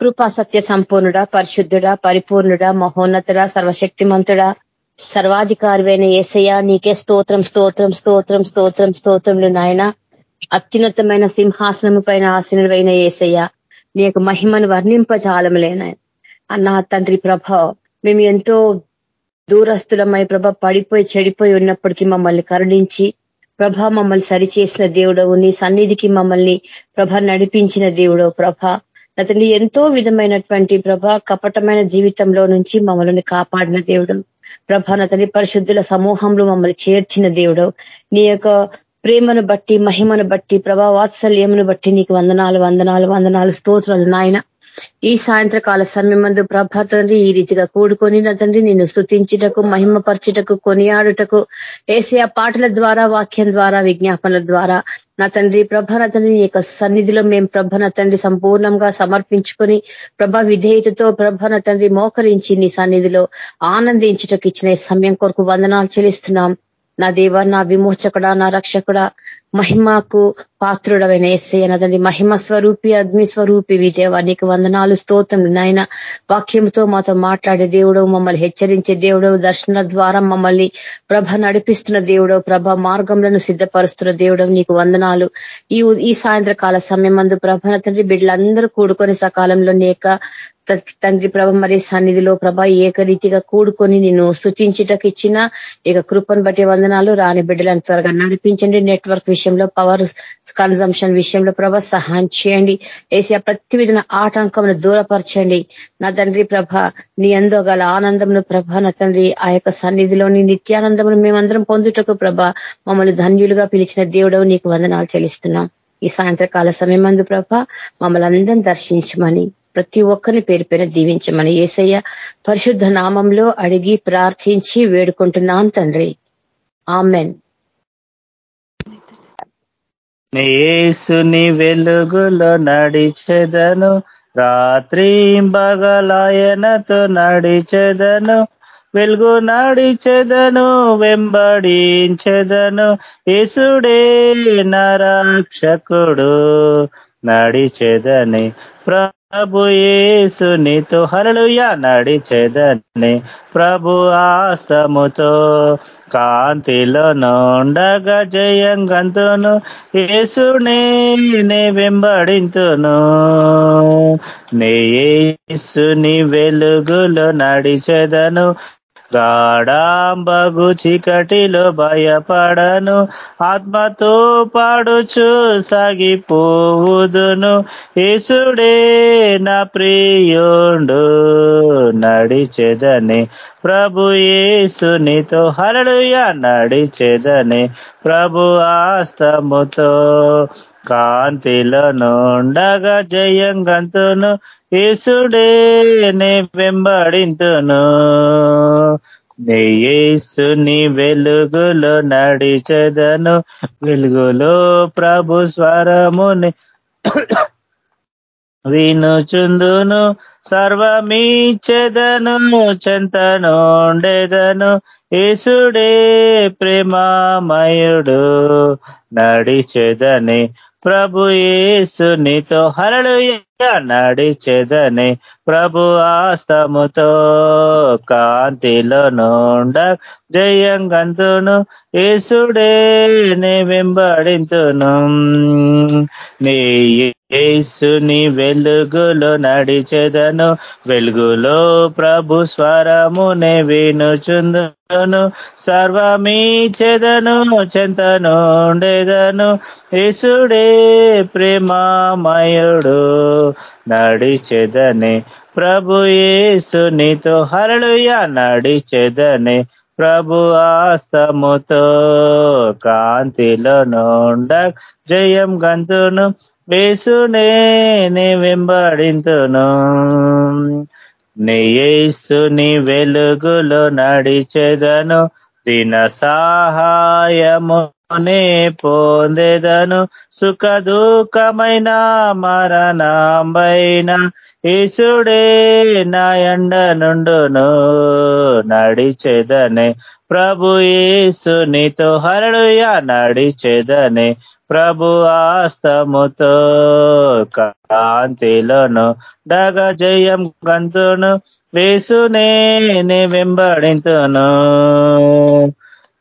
కృపా సత్య సంపూర్ణుడా పరిశుద్ధుడా పరిపూర్ణుడా మహోన్నతుడా సర్వశక్తిమంతుడా సర్వాధికారివైన ఏసయ్య నీకే స్తోత్రం స్తోత్రం స్తోత్రం స్తోత్రం స్తోత్రములు నాయన. అత్యున్నతమైన సింహాసనము పైన ఆసీనుడైన ఏసయ్య నీ యొక్క మహిమను వర్ణింపజాలములేన అన్న తండ్రి ప్రభ మేము ఎంతో దూరస్తులమై ప్రభ పడిపోయి చెడిపోయి ఉన్నప్పటికీ మమ్మల్ని కరుణించి ప్రభ మమ్మల్ని సరిచేసిన దేవుడవు. నీ సన్నిధికి మమ్మల్ని ప్రభ నడిపించిన దేవుడవు ప్రభ. అతని ఎంతో విధమైనటువంటి ప్రభ కపటమైన జీవితంలో నుంచి మమ్మల్ని కాపాడిన దేవుడు. ప్రభ నతని పరిశుద్ధుల సమూహంలో మమ్మల్ని చేర్చిన దేవుడు. నీ యొక్క ప్రేమను బట్టి మహిమను బట్టి ప్రభా వాత్సల్యమును బట్టి నీకు వందనాలు వందనాలు వందనాలు స్తోత్రాలు నాయన. ఈ సాయంత్రకాల సమయమందు ప్రభా తండ్రి ఈ రీతిగా కూడుకొని నా తండ్రి నిన్ను స్థుతించుటకు మహిమపరచుటకు కొనియాడుటకు ఏసే పాటల ద్వారా వాక్యం ద్వారా విజ్ఞాపనల ద్వారా నా తండ్రి ప్రభ నా తండ్రి యొక్క సన్నిధిలో మేము ప్రభ నా తండ్రి సంపూర్ణంగా సమర్పించుకొని ప్రభ విధేయతతో ప్రభ నా తండ్రి మోకరించి నీ సన్నిధిలో ఆనందించుటకు ఇచ్చిన సమయం కొరకు వందనాలు చెల్లిస్తున్నాం. నా దేవ నా విమోచకుడా నా రక్షకుడా మహిమకు పాత్రుడమైన ఎస్ఐ నదండి మహిమ స్వరూపి అగ్ని స్వరూపి విజయవా నీకు వందనాలు స్తోత్రం నాయన వాక్యంతో మాతో మాట్లాడే దేవుడు మమ్మల్ని హెచ్చరించే దేవుడు దర్శన ద్వారా మమ్మల్ని ప్రభ నడిపిస్తున్న దేవుడు ప్రభ మార్గంలను సిద్ధపరుస్తున్న దేవుడు నీకు వందనాలు. ఈ ఈ సాయంత్రకాల సమయం మందు ప్రభ తండ్రి బిడ్డలందరూ కూడుకొని సకాలంలో నీ తండ్రి ప్రభ మరి సన్నిధిలో ప్రభ ఏకరీతిగా కూడుకొని నిన్ను స్థుతించటకు ఇచ్చిన ఇక కృపను బట్టి వందనాలు. రాని బిడ్డలను త్వరగా నడిపించండి. నెట్వర్క్ విషయంలో పవర్ కన్జంప్షన్ విషయంలో ప్రభ సహాయం చేయండి. ఏసీ ప్రతి విధన ఆటంకం దూరపరచండి. నా తండ్రి ప్రభ నీ ఎందో గల ఆనందమును ప్రభ నా తండ్రి ఆ యొక్క సన్నిధిలోని నిత్యానందమును మేమందరం పొందుటకు ప్రభ మమ్మల్ని ధన్యులుగా పిలిచిన దేవుడవు నీకు వందనాలు చెల్లిస్తున్నాం. ఈ సాయంత్రకాల సమయం మందు ప్రభ మమ్మల్ని అందరం దర్శించమని. ప్రతి ఒక్కరిని పేరు పైన దీవించమని ఏసయ్య పరిశుద్ధ నామంలో అడిగి ప్రార్థించి వేడుకుంటున్నాం తండ్రి. ఆమెన్. నేసుని వెలుగులో నడిచెదను రాత్రి బగలాయనతో నడిచెదను వెలుగు నడిచెదను వెంబడించెదను యేసుడే నరక్షకుడు నడిచెదని ప్రభు నీతో హలలుయ నడిచెదని ప్రభు ఆస్తముతో కాంతిలో నుండగా జయంగంతును యేసునే వెంబడింతును. నే యేసుని వెలుగులో నడిచెదను గాడాంబగు చీకటిలో భయపడను ఆత్మతో పాడుచు సాగిపోవుదును. ఈసుడే నా ప్రియుండు నడిచెదని. ప్రభు ఏసునితో హలలుయ నడిచెదని. ప్రభు ఆస్తముతో కాంతిలో నుండగా జయంగంతును యేసుడే నే వెంబడింతును యేసుని వెలుగులో నడిచెదను వెలుగులో ప్రభు స్వరముని వినుచుందును సర్వమీచెదను చెంతనుండెదను యేసుడే ప్రేమామయుడు నడిచెదని ప్రభు యేసునితో హరళుయ నడిచెదని ప్రభు ఆస్తముతో కాంతిలో నుండ జయంగంతును యేసుడే నే వెంబడింతును. నీ ఏసుని వెలుగులో నడిచెదను. వెలుగులో ప్రభు స్వరమునే వినుచుందును. సర్వమీచెదను చెంతనుండెదను యేసుడే ప్రేమామయుడు నడిచెదని. ప్రభు ఏసునితో హరళుయ నడిచెదని. ప్రభు ఆస్తముతో కాంతిలో నుండ జయం గంతును. వేసునే వెంబడింతును. నేసుని వెలుగులో నడిచెదను. దిన సహాయమునే పొందేదను. సుఖ దుఃఖమైన మరణంబైన ఈశుడే నాయండ నుండును నడిచెదనే. ప్రభు ఏసునితో హరళుయ నడిచెదనే. ప్రభు ఆస్తముతో కాంతిలను డగ జయం గంతును వేసునే నే వెంబడింతును.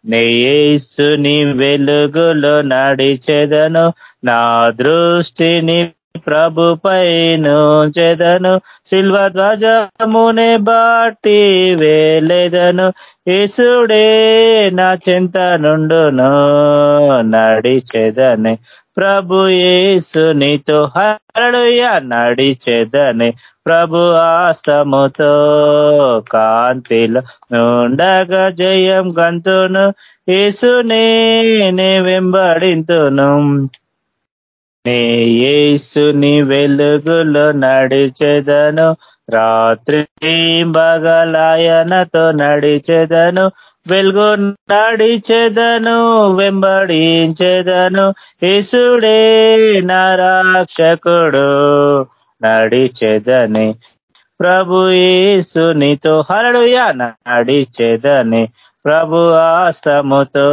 నీ వెలుగులో నడిచెదను నా దృష్టిని ప్రభుపైను చెదను శిల్వ ధ్వజమునే బాటి వేలేదను. యేసుడే నా చింత నుండును నడిచెదని. ప్రభు ఏసునితో హరడుయ నడిచెదని. ప్రభు ఆస్తముతో కాంతిలో నుండగా జయం గంతును. యేసునే వెంబడింతును. నే యేసుని వెలుగులో నడిచెదను. రాత్రి బగలాయనతో నడిచెదను. వెలుగు నడిచెదను వెంబడించెదను. యేసుడే నారాక్షకుడు నడిచెదని. ప్రభు యేసునితో హరడుయా నడిచెదని. ప్రభు ఆస్తముతో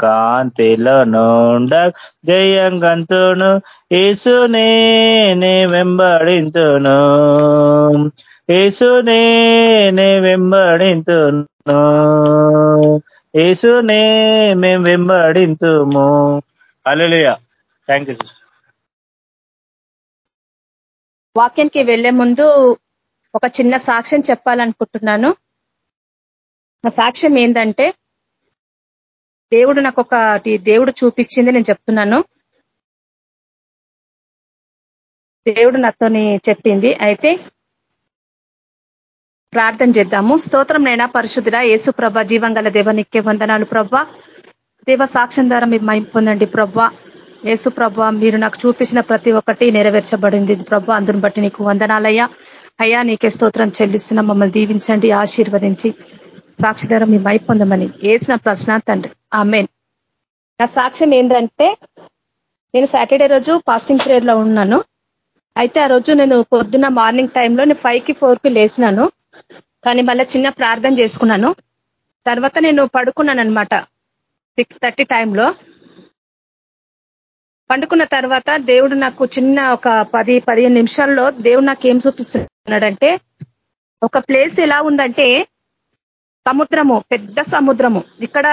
కాంతిలో నుండ జయంగంతును యేసునే వెంబడింతును. యేసునే వెంబడింతును. యేసునే మేము వెంబడింతుము. అలలియా థ్యాంక్ యూ వాక్యానికి వెళ్ళే ముందు ఒక చిన్న సాక్ష్యం చెప్పాలనుకుంటున్నాను. నా సాక్ష్యం ఏంటంటే దేవుడు నాకు ఒకటి దేవుడు చూపించింది నేను చెప్తున్నాను. దేవుడు నాతోని చెప్పింది. అయితే ప్రార్థన చేద్దాము. స్తోత్రం నైనా పరిశుద్ధుడా యేసు ప్రభ జీవంగల దేవనిక్కే వందనాలు ప్రభ. దేవ సాక్ష్యం ద్వారా మీరు మైం పొందండి ప్రభ. యేసు ప్రభ మీరు నాకు చూపించిన ప్రతి ఒక్కటి నెరవేర్చబడింది ప్రభ. అందుని బట్టి నీకు వందనాలయ్యా. అయ్యా నీకే స్తోత్రం చెల్లిస్తున్నా. మమ్మల్ని దీవించండి ఆశీర్వదించి. సాక్షిధార మీ వైపు పొందమని వేసిన ప్రశ్న తండ్రి. ఆమె నా సాక్ష్యం ఏంటంటే నేను సాటర్డే రోజు ఫాస్టింగ్ ప్రేయర్లో ఉన్నాను. అయితే ఆ రోజు నేను పొద్దున్న మార్నింగ్ టైంలో నేను ఫైవ్కి ఫోర్కి లేచినాను. కానీ మళ్ళీ చిన్న ప్రార్థన చేసుకున్నాను. తర్వాత నేను పడుకున్నాను అనమాట సిక్స్ థర్టీ టైంలో పండుకున్న తర్వాత దేవుడు నాకు చిన్న ఒక పది పదిహేను నిమిషాల్లో దేవుడు నాకు ఏం చూపిస్తున్నాడంటే ఒక ప్లేస్ ఎలా ఉందంటే సముద్రము పెద్ద సముద్రము. ఇక్కడ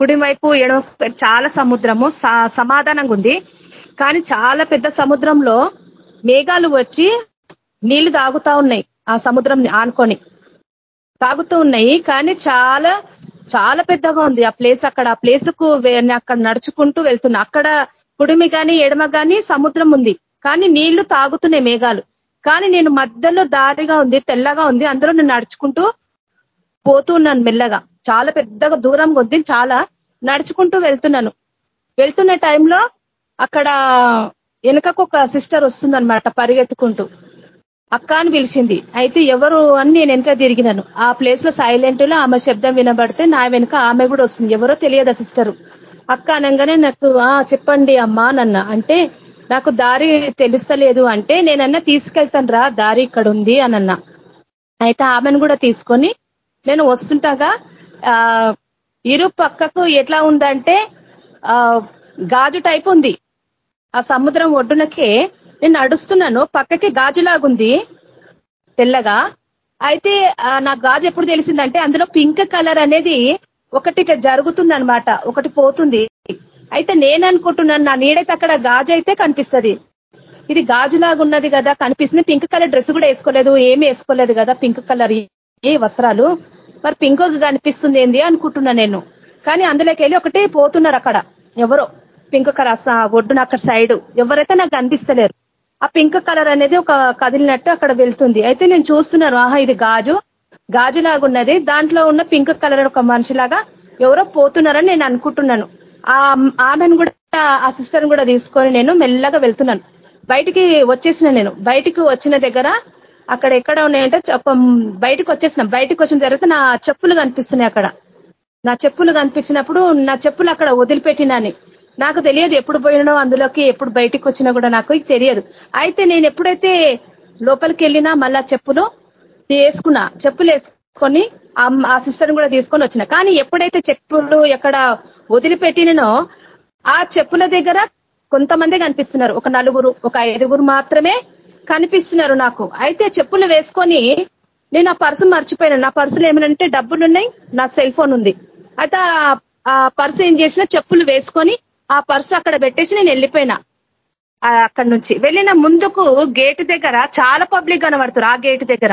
కుడివైపు ఎడమ చాలా సముద్రము సమాధానంగా ఉంది. కానీ చాలా పెద్ద సముద్రంలో మేఘాలు వచ్చి నీళ్ళు తాగుతా ఉన్నాయి ఆ సముద్రం ఆనుకొని. తాగుతూ ఉన్నాయి కానీ చాలా చాలా పెద్దగా ఉంది ఆ ప్లేస్ అక్కడ. ఆ ప్లేస్కు అక్కడ నడుచుకుంటూ వెళ్తున్నా. అక్కడ కుడిమి కానీ ఎడమ కానీ సముద్రం ఉంది. కానీ నీళ్ళు తాగుతున్నాయి మేఘాలు. కానీ నేను మధ్యలో దారిగా ఉంది తెల్లగా ఉంది. అందులో నేను నడుచుకుంటూ పోతూ ఉన్నాను మెల్లగా. చాలా పెద్దగా దూరం కొద్ది చాలా నడుచుకుంటూ వెళ్తున్నాను. వెళ్తున్న టైంలో అక్కడ వెనుకకు ఒక సిస్టర్ వస్తుందనమాట పరిగెత్తుకుంటూ. అక్క అని పిలిచింది. అయితే ఎవరు అని నేను వెనక తిరిగినాను. ఆ ప్లేస్లో సైలెంట్లో ఆమె శబ్దం వినబడితే నా వెనుక ఆమె కూడా వస్తుంది. ఎవరో తెలియదు సిస్టరు? అక్క అనగానే నాకు ఆ చెప్పండి అమ్మా నన్న. అంటే నాకు దారి తెలుస్తలేదు అంటే నేనన్నా తీసుకెళ్తాను రా దారి ఇక్కడ ఉంది అనన్నా అయితే ఆమెను కూడా తీసుకొని నేను వస్తుంటాగా ఇరు పక్కకు ఎట్లా ఉందంటే గాజు టైప్ ఉంది. ఆ సముద్రం ఒడ్డునకే నేను నడుస్తున్నాను. పక్కకి గాజులాగుంది తెల్లగా. అయితే నా గాజు ఎప్పుడు తెలిసిందంటే అందులో పింక్ కలర్ అనేది ఒకటి జరుగుతుంది అనమాట ఒకటి పోతుంది. అయితే నేను అనుకుంటున్నాను నా నీడైతే అక్కడ గాజు అయితే కనిపిస్తుంది. ఇది గాజులాగా ఉన్నది కదా కనిపిస్తుంది. పింక్ కలర్ డ్రెస్ కూడా వేసుకోలేదు ఏమి వేసుకోలేదు కదా పింక్ కలర్ ఏ వస్త్రాలు? మరి పింక్ కనిపిస్తుంది ఏంది అనుకుంటున్నా నేను. కానీ అందులోకి వెళ్ళి ఒకటి పోతున్నారు అక్కడ. ఎవరో? పింక్ కలర్ ఒడ్డున అక్కడ సైడ్. ఎవరైతే నాకు కనిపిస్తలేరు. ఆ పింక్ కలర్ అనేది ఒక కదిలినట్టు అక్కడ వెళ్తుంది. అయితే నేను చూస్తున్నాను ఆహా ఇది గాజు. గాజు ఉన్నది దాంట్లో ఉన్న పింక్ కలర్ ఒక మనిషిలాగా ఎవరో పోతున్నారని నేను అనుకుంటున్నాను. ఆ ఆమెను కూడా ఆ సిస్టర్ని కూడా తీసుకొని నేను మెల్లగా వెళ్తున్నాను. బయటికి వచ్చేసిన నేను. బయటికి వచ్చిన దగ్గర అక్కడ ఎక్కడ ఉన్నాయంటే బయటకు వచ్చేసిన. బయటకు వచ్చిన తర్వాత నా చెప్పులు కనిపిస్తున్నాయి అక్కడ. నా చెప్పులు కనిపించినప్పుడు నా చెప్పులు అక్కడ వదిలిపెట్టినని నాకు తెలియదు ఎప్పుడు పోయినో అందులోకి ఎప్పుడు బయటికి వచ్చినా కూడా నాకు తెలియదు. అయితే నేను ఎప్పుడైతే లోపలికి వెళ్ళినా మళ్ళా చెప్పులు వేసుకున్నా చెప్పులు వేసుకొని ఆ సిస్టర్ని కూడా తీసుకొని వచ్చిన. కానీ ఎప్పుడైతే చెప్పులు ఎక్కడ వదిలిపెట్టినో ఆ చెప్పుల దగ్గర కొంతమంది కనిపిస్తున్నారు. ఒక నలుగురు ఒక ఐదుగురు మాత్రమే కనిపిస్తున్నారు నాకు. అయితే చెప్పులు వేసుకొని నేను ఆ పర్సు మర్చిపోయాను. నా పర్సులు ఏమనంటే డబ్బులు ఉన్నాయి నా సెల్ ఫోన్ ఉంది. అయితే ఆ పర్సు ఏం చేసిన చెప్పులు వేసుకొని ఆ పర్సు అక్కడ పెట్టేసి నేను వెళ్ళిపోయినా. అక్కడ నుంచి. వెళ్ళిన ముందుకు గేట్ దగ్గర చాలా పబ్లిక్ కనబడుతున్నారు ఆ గేట్ దగ్గర.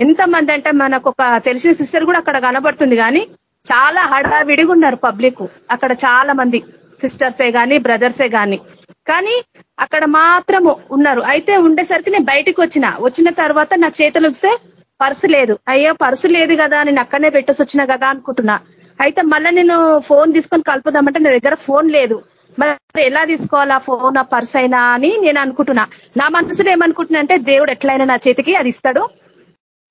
ఎంతమంది అంటే మనకు ఒక తెలిసిన సిస్టర్ కూడా అక్కడ కనబడుతుంది కానీ చాలా హడావిడిగా ఉన్నారు పబ్లిక్. అక్కడ చాలా మంది సిస్టర్సే కానీ బ్రదర్సే కానీ కానీ అక్కడ మాత్రము ఉన్నారు. అయితే ఉండేసరికి నేను బయటకు వచ్చిన. వచ్చిన తర్వాత నా చేతులు వస్తే పర్సు లేదు. అయ్యో పర్సు లేదు కదా నేను అక్కడనే పెట్టేసి వచ్చిన కదా అనుకుంటున్నా. అయితే మళ్ళీ నేను ఫోన్ తీసుకొని కలుపుదామంటే నా దగ్గర ఫోన్ లేదు. మరి ఎలా తీసుకోవాలా ఫోన్ ఆ పర్స్ అయినా అని నేను అనుకుంటున్నా. నా మనసులో ఏమనుకుంటున్నా అంటే దేవుడు ఎట్లయినా నా చేతికి అది ఇస్తాడు.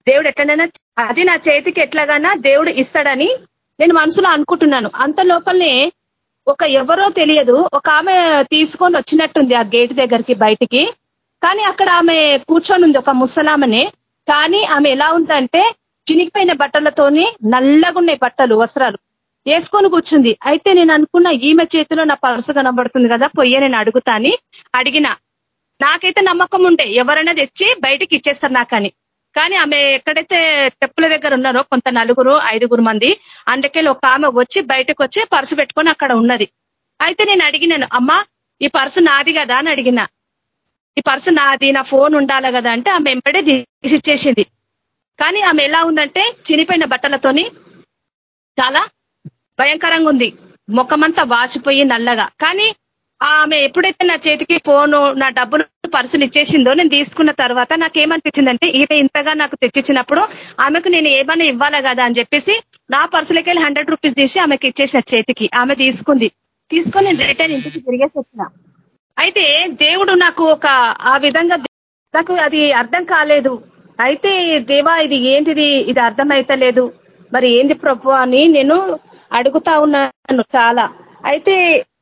దేవుడు ఎట్లనైనా అది నా చేతికి ఎట్లాగైనా దేవుడు ఇస్తాడని నేను మనసులో అనుకుంటున్నాను. అంత లోపలనే ఒక ఎవరో తెలియదు. ఒక ఆమె తీసుకొని వచ్చినట్టుంది ఆ గేట్ దగ్గరికి బయటికి. కానీ అక్కడ ఆమె కూర్చొని ఉంది ఒక ముసలామని. కానీ ఆమె ఎలా ఉందంటే చినిగిపోయిన బట్టలతోని నల్లగున్నాయి బట్టలు వస్త్రాలు. వేసుకొని కూర్చుంది. అయితే నేను అనుకున్న ఈమె చేతిలో నా పరుసు కనబడుతుంది కదా పొయ్యే నేను అడుగుతాని అడిగిన. నాకైతే నమ్మకం ఉండే. ఎవరైనా తెచ్చి బయటికి ఇచ్చేస్తారు నాకని. కానీ ఆమె ఎక్కడైతే చెప్పుల దగ్గర ఉన్నారో కొంత నలుగురు ఐదుగురు మంది అందుకెళ్ళి ఒక ఆమె వచ్చి బయటకు వచ్చి పర్సు పెట్టుకొని అక్కడ ఉన్నది. అయితే నేను అడిగినాను అమ్మా ఈ పర్సు నాది కదా? అని అడిగిన. ఈ పర్సు నాది నా ఫోన్ ఉండాలి కదా? అంటే ఆమె ఎంపడే తీసిచ్చేసింది కానీ ఆమె ఎలా ఉందంటే చినిపోయిన బట్టలతోని చాలా భయంకరంగా ఉంది. ముఖమంతా వాసిపోయి నల్లగా. కానీ ఆమె ఎప్పుడైతే నా చేతికి ఫోను నా డబ్బులు పర్సులు ఇచ్చేసిందో నేను తీసుకున్న తర్వాత నాకేమనిపించిందంటే ఈమె ఇంతగా నాకు తెచ్చిచ్చినప్పుడు ఆమెకు నేను ఏమైనా ఇవ్వాలా కదా అని చెప్పేసి నా పర్సులకి వెళ్ళి హండ్రెడ్ రూపీస్ తీసి ఆమెకి ఇచ్చేసిన చేతికి ఆమె తీసుకుంది. తీసుకొని నేను రిటర్న్ ఇంటికి తిరిగేసి వచ్చిన. అయితే దేవుడు నాకు ఒక ఆ విధంగా నాకు అది అర్థం కాలేదు. అయితే దేవా ఇది ఏంటిది? ఇది అర్థమైతలేదు. మరి ఏంది ప్రభు అని నేను అడుగుతా ఉన్నాను చాలా. అయితే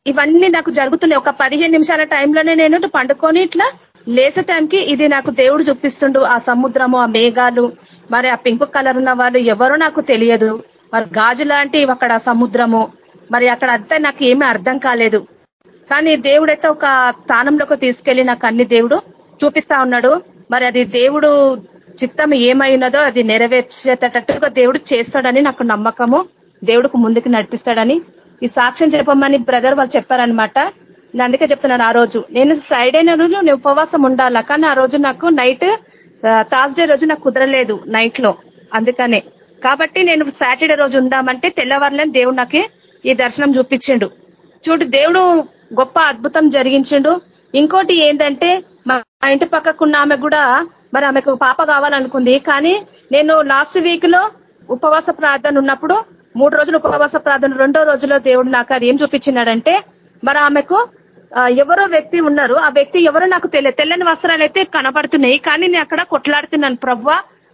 ఇవన్నీ నాకు జరుగుతున్నాయి. ఒక పదిహేను నిమిషాల టైంలోనే నేను పండుకొని ఇట్లా లేసే టైంకి ఇది నాకు దేవుడు చూపిస్తుండు. ఆ సముద్రము ఆ మేఘాలు మరి ఆ పింక్ కలర్ ఉన్న వాళ్ళు ఎవరో నాకు తెలియదు. మరి గాజు లాంటి అక్కడ సముద్రము మరి అక్కడ అంతా నాకు ఏమీ అర్థం కాలేదు. కానీ దేవుడైతే ఒక స్థానంలోకి తీసుకెళ్ళి నాకు అన్ని దేవుడు చూపిస్తా ఉన్నాడు. మరి అది దేవుడు చిత్తం ఏమైనదో అది నెరవేర్చేటట్టుగా దేవుడు చేస్తాడని నాకు నమ్మకము. దేవుడికి ముందుకు నడిపిస్తాడని ఈ సాక్ష్యం చెప్పమని బ్రదర్ వాళ్ళు చెప్పారనమాట నేను అందుకే చెప్తున్నాను ఆ రోజు నేను ఫ్రైడే రోజు నేను ఉపవాసం ఉండాలా? కానీ ఆ రోజు నాకు నైట్ థర్స్డే రోజు నాకు కుదరలేదు నైట్లో అందుకనే. కాబట్టి నేను సాటర్డే రోజు ఉందామంటే తెల్లవారులని దేవుడు నాకు ఈ దర్శనం చూపించిండు. చూడు దేవుడు గొప్ప అద్భుతం జరిగించిండు. ఇంకోటి ఏంటంటే మా ఇంటి పక్కకున్న ఆమె కూడా మరి ఆమెకు పాప కావాలనుకుంది. కానీ నేను లాస్ట్ వీక్లో ఉపవాస ప్రార్థన ఉన్నప్పుడు మూడు రోజులు ఉపవాస ప్రార్థన రెండో రోజులో దేవుడు నాకు అది ఏం చూపించినాడంటే మరి ఆమెకు ఎవరో వ్యక్తి ఉన్నారు ఆ వ్యక్తి ఎవరో నాకు తెలియదు తెల్లని వస్త్రాలు అయితే కనబడుతున్నాయి కానీ నేను అక్కడ కొట్లాడుతున్నాను ప్రవ్వ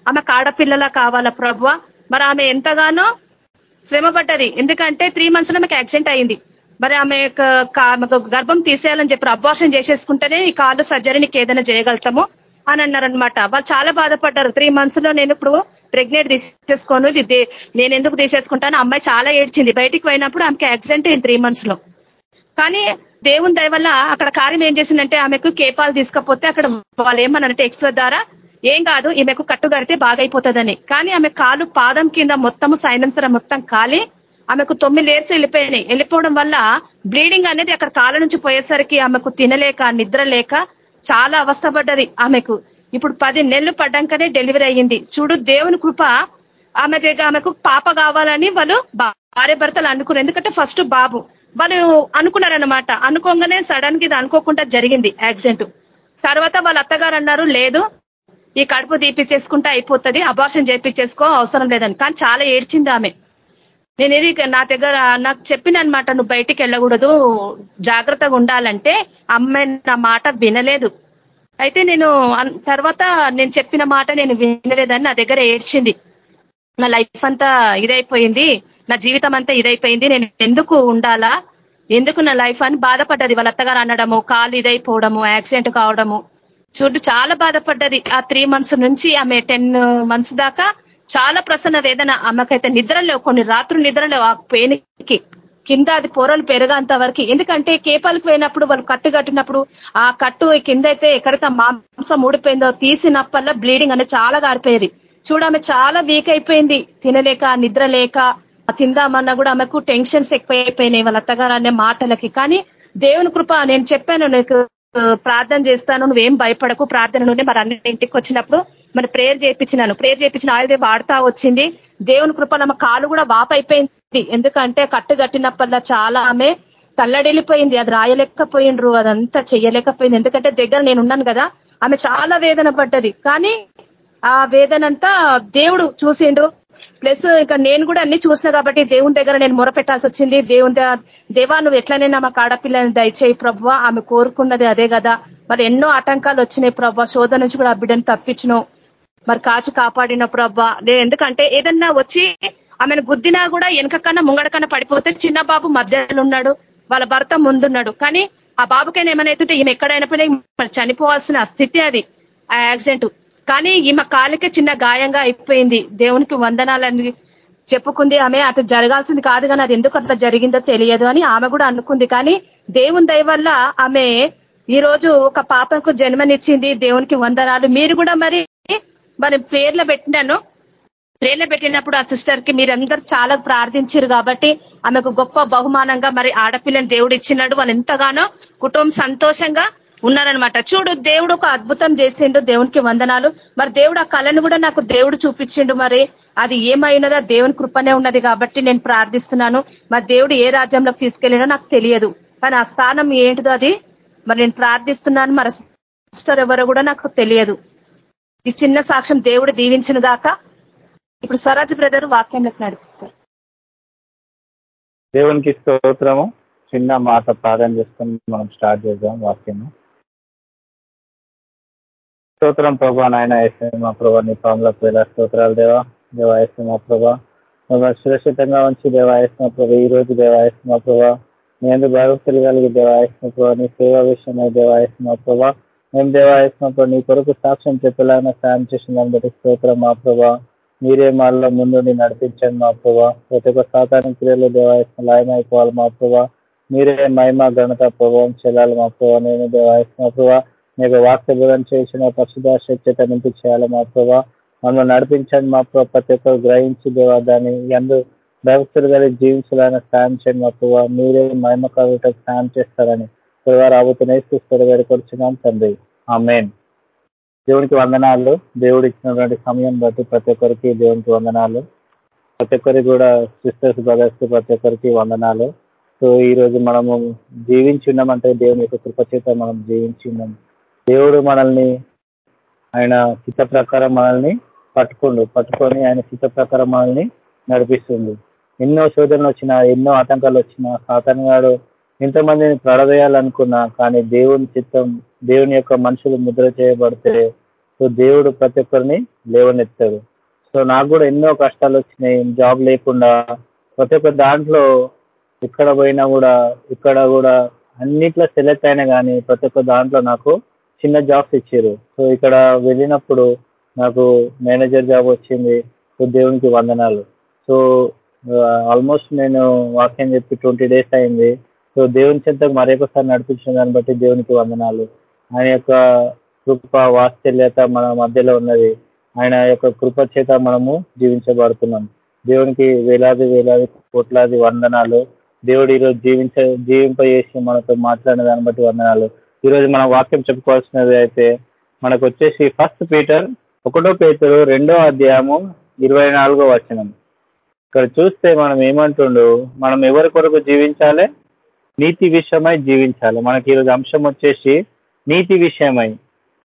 ఆమె కాడపిల్లలా కావాలా ప్రవ్వ మరి ఆమె ఎంతగానో శ్రమపడ్డది. ఎందుకంటే త్రీ మంత్స్లో ఆమెకు యాక్సిడెంట్ అయింది. మరి ఆమె గర్భం తీసేయాలని చెప్పి అబార్షన్ చేసేసుకుంటేనే ఈ కాళ్ళు సర్జరీనికి ఏదైనా చేయగలుగుతాము అని అన్నారనమాట వాళ్ళు చాలా బాధపడ్డారు. త్రీ మంత్స్లో నేను ఇప్పుడు ప్రెగ్నెంట్ తీసేసుకోను ఇది నేను ఎందుకు తీసేసుకుంటాను? అమ్మాయి చాలా ఏడ్చింది. బయటికి పోయినప్పుడు ఆమెకి యాక్సిడెంట్ అయింది త్రీ మంత్స్లో. కానీ దేవుని దయ వల్ల అక్కడ కార్యం ఏం చేసిందంటే ఆమెకు కేపాలు తీసుకపోతే అక్కడ వాళ్ళు ఏమన్నారంటే ఎక్స్ ద్వారా ఏం కాదు ఈమెకు కట్టు కడితే బాగైపోతుందని. కానీ ఆమె కాలు పాదం కింద మొత్తము సైలెన్సర్ మొత్తం కాలి ఆమెకు తొమ్మిది లేర్స్ వెళ్ళిపోయినాయి. వెళ్ళిపోవడం వల్ల బ్లీడింగ్ అనేది అక్కడ కాళ్ళ నుంచి పోయేసరికి ఆమెకు తినలేక నిద్ర లేక చాలా అవస్థపడ్డది ఆమెకు. ఇప్పుడు పది నెలలు పడ్డాకనే డెలివరీ అయ్యింది. చూడు దేవుని కృప ఆమె దగ్గర ఆమెకు పాప కావాలని వాళ్ళు భార్య భర్తలు అనుకున్నారు. ఎందుకంటే ఫస్ట్ బాబు. వాళ్ళు అనుకున్నారనమాట అనుకోగానే సడన్గా ఇది అనుకోకుండా జరిగింది యాక్సిడెంట్. తర్వాత వాళ్ళ అత్తగారు అన్నారు లేదు ఈ కడుపు తీపిచ్చేసుకుంటే అయిపోతుంది అబార్షన్ చేపించేసుకో అవసరం లేదని. కానీ చాలా ఏడ్చింది ఆమె. నేను ఇది నా దగ్గర నాకు చెప్పిన అనమాట నువ్వు బయటికి వెళ్ళకూడదు జాగ్రత్తగా ఉండాలంటే అమ్మాయి నా మాట వినలేదు. అయితే నేను తర్వాత నేను చెప్పిన మాట నేను వినలేదని నా దగ్గర ఏడ్చింది. నా లైఫ్ అంతా ఇదైపోయింది. నా జీవితం అంతా ఇదైపోయింది. నేను ఎందుకు ఉండాలా? ఎందుకు నా లైఫ్ అని బాధపడ్డది వాళ్ళ అత్తగారు అనడము కాలు ఇదైపోవడము యాక్సిడెంట్ కావడము. చూడు చాలా బాధపడ్డది. ఆ త్రీ మంత్స్ నుంచి ఆమె టెన్ మంత్స్ దాకా చాలా ప్రసన్న వేదన. ఆమెకైతే నిద్రలేవు కొన్ని రాత్రులు నిద్రలేవు ఆ పెయిన్కి. కింద అది పొరలు పెరగంత వరకు. ఎందుకంటే కేపాలకు పోయినప్పుడు వాళ్ళు కట్టు కట్టినప్పుడు ఆ కట్టు కింద అయితే ఎక్కడైతే మాంసం ఊడిపోయిందో తీసినప్పల్లా బ్లీడింగ్ అనేది చాలా గారిపోయేది. చూడమే చాలా వీక్ అయిపోయింది. తినలేక నిద్ర లేక తిందామన్నా కూడా ఆమెకు టెన్షన్స్ ఎక్కువైపోయినాయి వాళ్ళ అత్తగారు అనే మాటలకి. కానీ దేవుని కృప నేను చెప్పాను నీకు ప్రార్థన చేస్తాను నువ్వేం భయపడకు ప్రార్థన నుండి మరి అన్ని ఇంటికి వచ్చినప్పుడు మరి ప్రేయర్ చేయించినాను ప్రేయర్ చేయించిన ఆయుధ వాడుతా వచ్చింది. దేవుని కృప నమ్మ కాలు కూడా వాపైపోయింది ఎందుకంటే కట్టు కట్టినప్పల్లా చాలా ఆమె తల్లడిల్లిపోయింది. అది రాయలేకపోయిండ్రు అదంతా చేయలేకపోయింది ఎందుకంటే దగ్గర నేను ఉన్నాను కదా ఆమె చాలా వేదన పడ్డది. కానీ ఆ వేదనంతా దేవుడు చూసిండు. ప్లస్ ఇంకా నేను కూడా అన్ని చూసిన కాబట్టి దేవుని దగ్గర నేను మొరపెట్టాల్సి వచ్చింది. దేవుని దేవా నువ్వు ఎట్లనైనా మాకు ఆడపిల్లని దయచేయి ప్రభు. ఆమె కోరుకున్నది అదే కదా. మరి ఎన్నో ఆటంకాలు వచ్చినాయి ప్రభ. శోధ నుంచి కూడా ఆ బిడ్డను తప్పించను. మరి కాచి కాపాడిన ప్రభా. ఎందుకంటే ఏదన్నా వచ్చి ఆమెను గుద్దినా కూడా వెనక కన్నా ముంగడ కన్నా పడిపోతే చిన్న బాబు మధ్యలో ఉన్నాడు వాళ్ళ భర్త ముందున్నాడు. కానీ ఆ బాబుకైనా ఏమైనా అవుతుంటే ఈమె ఎక్కడైనా మరి చనిపోవాల్సిన స్థితి అది ఆ యాక్సిడెంట్. కానీ ఈమె కాలికి చిన్న గాయంగా అయిపోయింది. దేవునికి వందనాలని చెప్పుకుంది ఆమె. అటు జరగాల్సింది కాదు కానీ అది ఎందుకు అట్లా జరిగిందో తెలియదు అని ఆమె కూడా అనుకుంది. కానీ దేవుని దయ వల్ల ఆమె ఈ రోజు ఒక పాపకు జన్మనిచ్చింది. దేవునికి వందనాలు. మీరు కూడా మరి మరి పేర్లు పెట్టినాను. పేర్లు పెట్టినప్పుడు ఆ సిస్టర్కి మీరందరూ చాలా ప్రార్థించారు కాబట్టి ఆమెకు గొప్ప బహుమానంగా మరి ఆడపిల్లని దేవుడు ఇచ్చినాడు. వాళ్ళు ఎంతగానో కుటుంబం సంతోషంగా ఉన్నారనమాట చూడు దేవుడు ఒక అద్భుతం చేసిండు. దేవునికి వందనాలు. మరి దేవుడు ఆ కళను కూడా నాకు దేవుడు చూపించిండు మరి. అది ఏమైనదో? దేవుని కృపనే ఉన్నది కాబట్టి నేను ప్రార్థిస్తున్నాను. మరి దేవుడు ఏ రాజ్యంలోకి తీసుకెళ్ళినో నాకు తెలియదు. కానీ ఆ స్థానం ఏంటిదో అది మరి నేను ప్రార్థిస్తున్నాను. మరి సిస్టర్ ఎవరో కూడా నాకు తెలియదు. ఈ చిన్న సాక్ష్యం దేవుడు దీవించిన గాక. ఇప్పుడు స్వరాజ్ బ్రదర్ వాక్యంలోకి నడిపిస్తారు. దేవునికి స్తోత్రము. చిన్న మాట ప్రార్థన చేసుకొని మనం స్టార్ట్ చేద్దాం వాక్యము. స్తోత్రం ప్రభా నాయన వేసే మా ప్రభా నీ పాముల పేద స్తోత్రాలు దేవా. దేవాయస్మ మా ప్రభా మమ్మల్ని సురక్షితంగా ఉంచి దేవాయస్మ ప్రభా ఈ రోజు దేవాయస్మ ప్రభా మీ ఎందుకు కలిగి దేవాయస్మ ప్రభా నీ సేవా విషయమై దేవాయస్మ ప్రభా. మేము దేవాయస్మ ప్రభా నీ కొరకు సాక్ష్యం చెప్పేలాగా సాయం చేసిన దాన్ని బట్టి స్తోత్రం మా ప్రభా. మీరే మాలో ముందుండి నడిపించండి మా ప్రభా ప్రతి ఒక్క సాధారణ క్రియలు దేవాయస్సు లాయమైపోవాలి మా ప్రభా మీరే మహిమ ఘనత ప్రభావం చెల్లాలి మా ప్రభా నేను దేవాయస్సు మా ప్రభా మీకు వాక్య బోధన చేసిన పరిశుభ శక్తి నింపి చేయాలి మా ప్రభా మమ్మల్ని నడిపించండి మా ప్రభా ప్రతి ఒక్కరు గ్రహించి దేవా దాన్ని ఎందు భక్తులు కలిగి జీవించాలని సాయం చేయండి మా ప్రభా మీరే మహిమ కలుగుటకు సాయం చేస్తారని ప్రభావ రాబోతున్న చూస్తారు వేడుకొచ్చున్నాం తండ్రి. ఆ మెయిన్ దేవునికి వందనాలు. దేవుడు ఇచ్చినటువంటి సమయం బట్టి ప్రతి ఒక్కరికి దేవునికి వందనాలు. ప్రతి ఒక్కరికి కూడా సిస్టర్స్ బ్రదర్స్ ప్రతి ఒక్కరికి వందనాలు. సో ఈ రోజు మనము జీవించి ఉన్నామంటే దేవుని యొక్క కృపచేత మనం జీవించి ఉన్నాం. దేవుడు మనల్ని ఆయన చిత్త ప్రకారం మనల్ని పట్టుకుండు పట్టుకొని ఆయన చిత్త ప్రకారం మనల్ని నడిపిస్తుంది. ఎన్నో శోధనలు వచ్చినా ఎన్నో ఆటంకాలు వచ్చినా సాతన్ గాడు ఎంతమందిని ప్రడవేయాలనుకున్నా కానీ దేవుని చిత్తం దేవుని యొక్క మనుషులు ముద్ర చేయబడితే సో దేవుడు ప్రతి ఒక్కరిని లేవనెత్తాడు. సో నాకు కూడా ఎన్నో కష్టాలు వచ్చినాయి జాబ్ లేకుండా. ప్రతి ఒక్క దాంట్లో ఇక్కడ పోయినా కూడా ఇక్కడ కూడా అన్నిట్లో సెలెక్ట్ అయినా కానీ ప్రతి ఒక్క దాంట్లో నాకు చిన్న జాబ్స్ ఇచ్చారు. సో ఇక్కడ వెళ్ళినప్పుడు నాకు మేనేజర్ జాబ్ వచ్చింది. సో దేవునికి వందనాలు. సో ఆల్మోస్ట్ నేను వాక్యం చెప్పి ట్వంటీ డేస్ అయింది. సో దేవుని చెంతకు మరొకసారి నడిపించిన దాన్ని బట్టి దేవునికి వందనాలు. ఆయన యొక్క కృప వాత్సల్యత మన మధ్యలో ఉన్నది. ఆయన యొక్క కృప చేత మనము జీవించబడుతున్నాం. దేవునికి వేలాది వేలాది కోట్లాది వందనాలు. దేవుడు ఈరోజు జీవించ జీవింపజేసి మనతో మాట్లాడిన దాన్ని బట్టి వందనాలు. ఈరోజు మనం వాక్యం చెప్పుకోవాల్సినది అయితే మనకు వచ్చేసి ఫస్ట్ పీటర్ ఒకటో పేతురు రెండో అధ్యాయము ఇరవై నాలుగో వచనం. ఇక్కడ చూస్తే మనం ఏమంటుండు? మనం ఎవరి కొరకు జీవించాలి? నీతి విషయమై జీవించాలి. మనకి ఈరోజు అంశం వచ్చేసి నీతి విషయమై.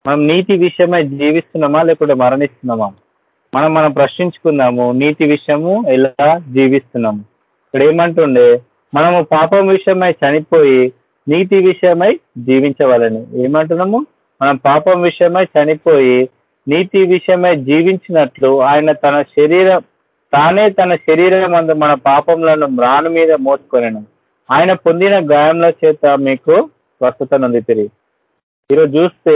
మనం నీతి విషయమై జీవిస్తున్నామా లేకుంటే మరణిస్తున్నామా? మనం మనం ప్రశ్నించుకుందాము నీతి విషయము ఎలా జీవిస్తున్నాము? ఇక్కడ ఏమంటుండే మనము పాపం విషయమై చనిపోయి నీతి విషయమై జీవించవాలని. ఏమంటున్నాము? మనం పాపం విషయమై చనిపోయి నీతి విషయమై జీవించినట్లు ఆయన తన శరీరం తానే తన శరీరం అందు మన పాపములను మ్రాను మీద మోసుకొనను. ఆయన పొందిన గాయంల చేత మీకు స్వస్థత తిరిగి ఈరోజు చూస్తే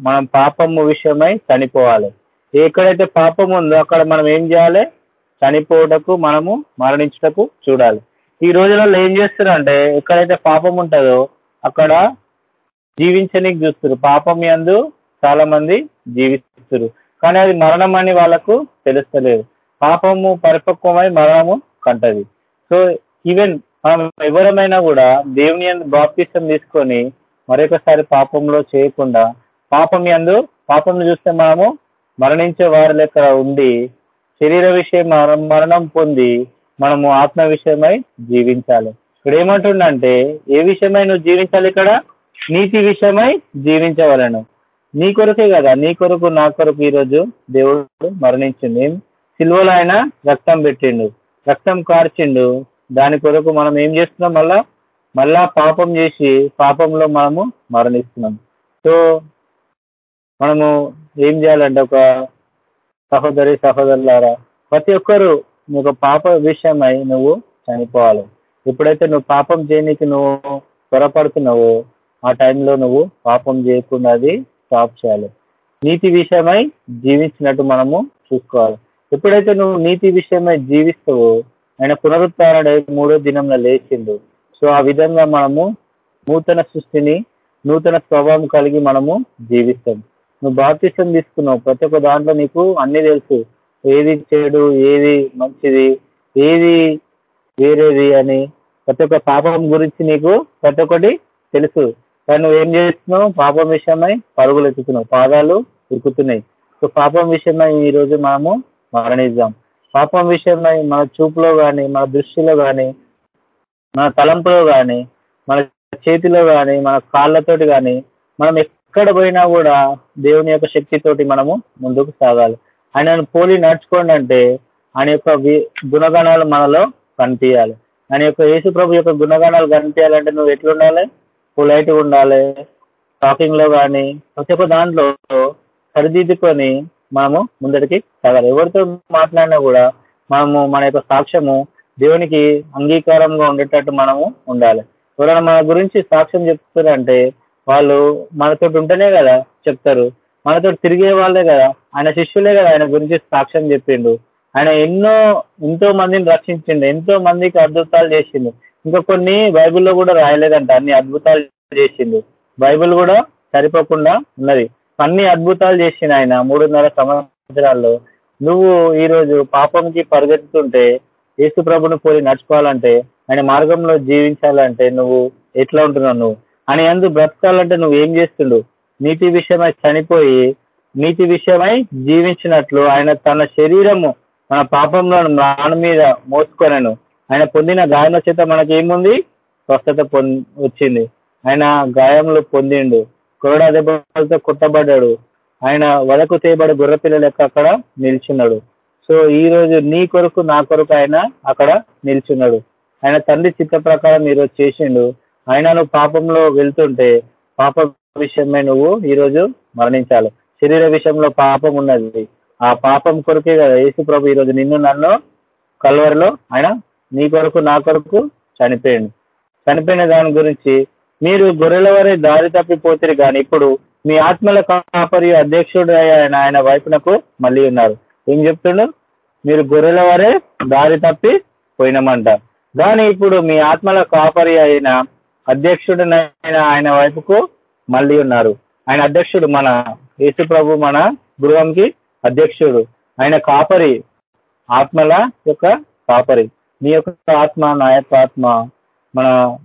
మనం పాపము విషయమై చనిపోవాలి. ఎక్కడైతే పాపం ఉందో అక్కడ మనం ఏం చేయాలి? చనిపోవటకు మనము మరణించటకు చూడాలి. ఈ రోజులలో ఏం చేస్తున్నారంటే ఎక్కడైతే పాపం ఉంటుందో అక్కడ జీవించనీకి చూస్తారు పాపం యందు చాలా మంది జీవిస్తున్నారు కానీ అది మరణం అని వాళ్ళకు తెలుస్తలేదు. పాపము పరిపక్వమై మరణము కంటది. సో ఈవెన్ మనం ఎవరమైనా కూడా దేవుని యందు బాప్తిసం తీసుకొని మరొకసారి పాపంలో చేయకుండా పాపం ఎందు పాపం చూస్తే మనము మరణించే వారి లెక్క ఉండి శరీర విషయం మరణం పొంది మనము ఆత్మ విషయమై జీవించాలి. ఇక్కడ ఏమంటుండంటే ఏ విషయమై నువ్వు జీవించాలి ఇక్కడ? నీతి విషయమై జీవించవలను. నీ కొరకే కదా నీ కొరకు నా కొరకు ఈరోజు దేవుడు మరణించిండు. సిల్వలో ఆయన రక్తం పెట్టిండు. రక్తం కార్చిండు. దాని కొరకు మనం ఏం చేస్తున్నాం మళ్ళా? మళ్ళా పాపం చేసి పాపంలో మనము మరణిస్తున్నాం. సో మనము ఏం చేయాలంటే ఒక సహోదరి సహోదరులారా ప్రతి ఒక్కరు ఒక పాప విషయమై నువ్వు చనిపోవాలి. ఎప్పుడైతే నువ్వు పాపం చేయనీకి నువ్వు త్వరపడుతున్నావో ఆ టైంలో నువ్వు పాపం చేయకుండా అది స్టాప్ చేయాలి. నీతి విషయమై జీవించినట్టు మనము చూసుకోవాలి. ఎప్పుడైతే నువ్వు నీతి విషయమై జీవిస్తావో ఆయన పునరుత్డై మూడో దినంలో లేచిండు. సో ఆ విధంగా మనము నూతన సృష్టిని నూతన స్వభావం కలిగి మనము జీవిస్తాం. నువ్వు బాప్తిష్టం తీసుకున్నావు ప్రతి ఒక్క దాంట్లో నీకు అన్ని తెలుసు. ఏది చెడు ఏది మంచిది ఏది వేరేది అని ప్రతి ఒక్క పాపం గురించి నీకు ప్రతి ఒక్కటి తెలుసు. కానీ నువ్వు ఏం చేస్తున్నావు? పాపం విషయమై పరుగులు ఎత్తుతున్నావు. పాదాలు ఉరుకుతున్నాయి. సో పాపం విషయమై ఈరోజు మనము మరణిద్దాం. పాపం విషయమై మన చూపులో కానీ మన దృష్టిలో కానీ మన తలంపులో కానీ మన చేతిలో కానీ మన కాళ్ళతోటి కానీ మనం ఎక్కడ పోయినా కూడా దేవుని యొక్క శక్తితోటి మనము ముందుకు సాగాలి. ఆయనను పోలి నడుచుకోండి అంటే ఆయన యొక్క గుణగణాలు మనలో కనిపించాలి ఆయన యొక్క యేసు ప్రభు యొక్క గుణగణాలు కనిపించాలంటే నువ్వు ఎట్లుండాలి? పొలైట్గా ఉండాలి. టాకింగ్లో కానీ ప్రతి ఒక్క దాంట్లో సరిదిద్దుకొని మనము ముందటికి సాగాలి. ఎవరితో మాట్లాడినా కూడా మనము మన యొక్క సాక్ష్యము దేవునికి అంగీకారంగా ఉండేటట్టు మనము ఉండాలి. ఎవరైనా మన గురించి సాక్ష్యం చెప్తారంటే వాళ్ళు మనతో ఉంటేనే కదా చెప్తారు. మనతో తిరిగే వాళ్ళే కదా. ఆయన శిష్యులే కదా ఆయన గురించి సాక్ష్యం చెప్పిండు. ఆయన ఎన్నో ఎంతో మందిని రక్షించిండు ఎంతో మందికి అద్భుతాలు చేసిండు. ఇంకా కొన్ని బైబిల్లో కూడా రాయలేదంట అన్ని అద్భుతాలు చేసిండు. బైబిల్ కూడా సరిపోకుండా ఉన్నది. అన్ని అద్భుతాలు చేసిన ఆయన మూడున్నర సంవత్సరాల్లో. నువ్వు ఈరోజు పాపంకి పరిగెత్తుతుంటే యేసు ప్రభును పోలి నడుచుకోవాలంటే ఆయన మార్గంలో జీవించాలంటే నువ్వు ఎట్లా ఉంటున్నావు నువ్వు? ఆయన ఎందు బ్రతకాలంటే నువ్వు ఏం చేస్తుండు? నీతి విషయమై చనిపోయి నీతి విషయమై జీవించినట్లు ఆయన తన శరీరము మన పాపంలో మన మీద మోసుకొనను. ఆయన పొందిన గాయన చేత మనకి ఏముంది స్వస్థత వచ్చింది. ఆయన గాయములు పొందిండు. కొరడా దెబ్బలతో కొట్టబడ్డాడు. ఆయన వదకు చేయబడి గుర్రపిల్ల లెక్క అక్కడ నిల్చున్నాడు. సో ఈ రోజు నీ కొరకు నా కొరకు ఆయన అక్కడ నిల్చున్నాడు. ఆయన తండ్రి చిత్త ప్రకారం ఈరోజు చేసిండు. ఆయన నువ్వు పాపంలో వెళ్తుంటే పాప విషయమే నువ్వు ఈరోజు మరణించాలి. శరీర విషయంలో పాపం ఉన్నది. ఆ పాపం కొరకే కదా యేసు ప్రభు ఈరోజు నిన్ను నన్ను కల్వరిలో ఆయన నీ కొరకు నా కొరకు చనిపోయిండు. చనిపోయిన దాని గురించి మీరు గొర్రెల వారి దారి తప్పిపోతారు కానీ ఇప్పుడు మీ ఆత్మల కాపరి అధ్యక్షుడు ఆయన ఆయన వైపునకు మళ్ళీ ఉన్నారు. ఏం చెప్తుండు మీరు గొర్రెల వరే దారి తప్పి పోయినామంట. కానీ ఇప్పుడు మీ ఆత్మల కాపరి అయిన అధ్యక్షుడినైన ఆయన వైపుకు మళ్ళీ ఉన్నారు. ఆయన అధ్యక్షుడు మన యేసు ప్రభు మన గృహంకి అధ్యక్షుడు. ఆయన కాపరి ఆత్మల యొక్క కాపరి. నీ యొక్క ఆత్మ నా యొక్క ఆత్మ మన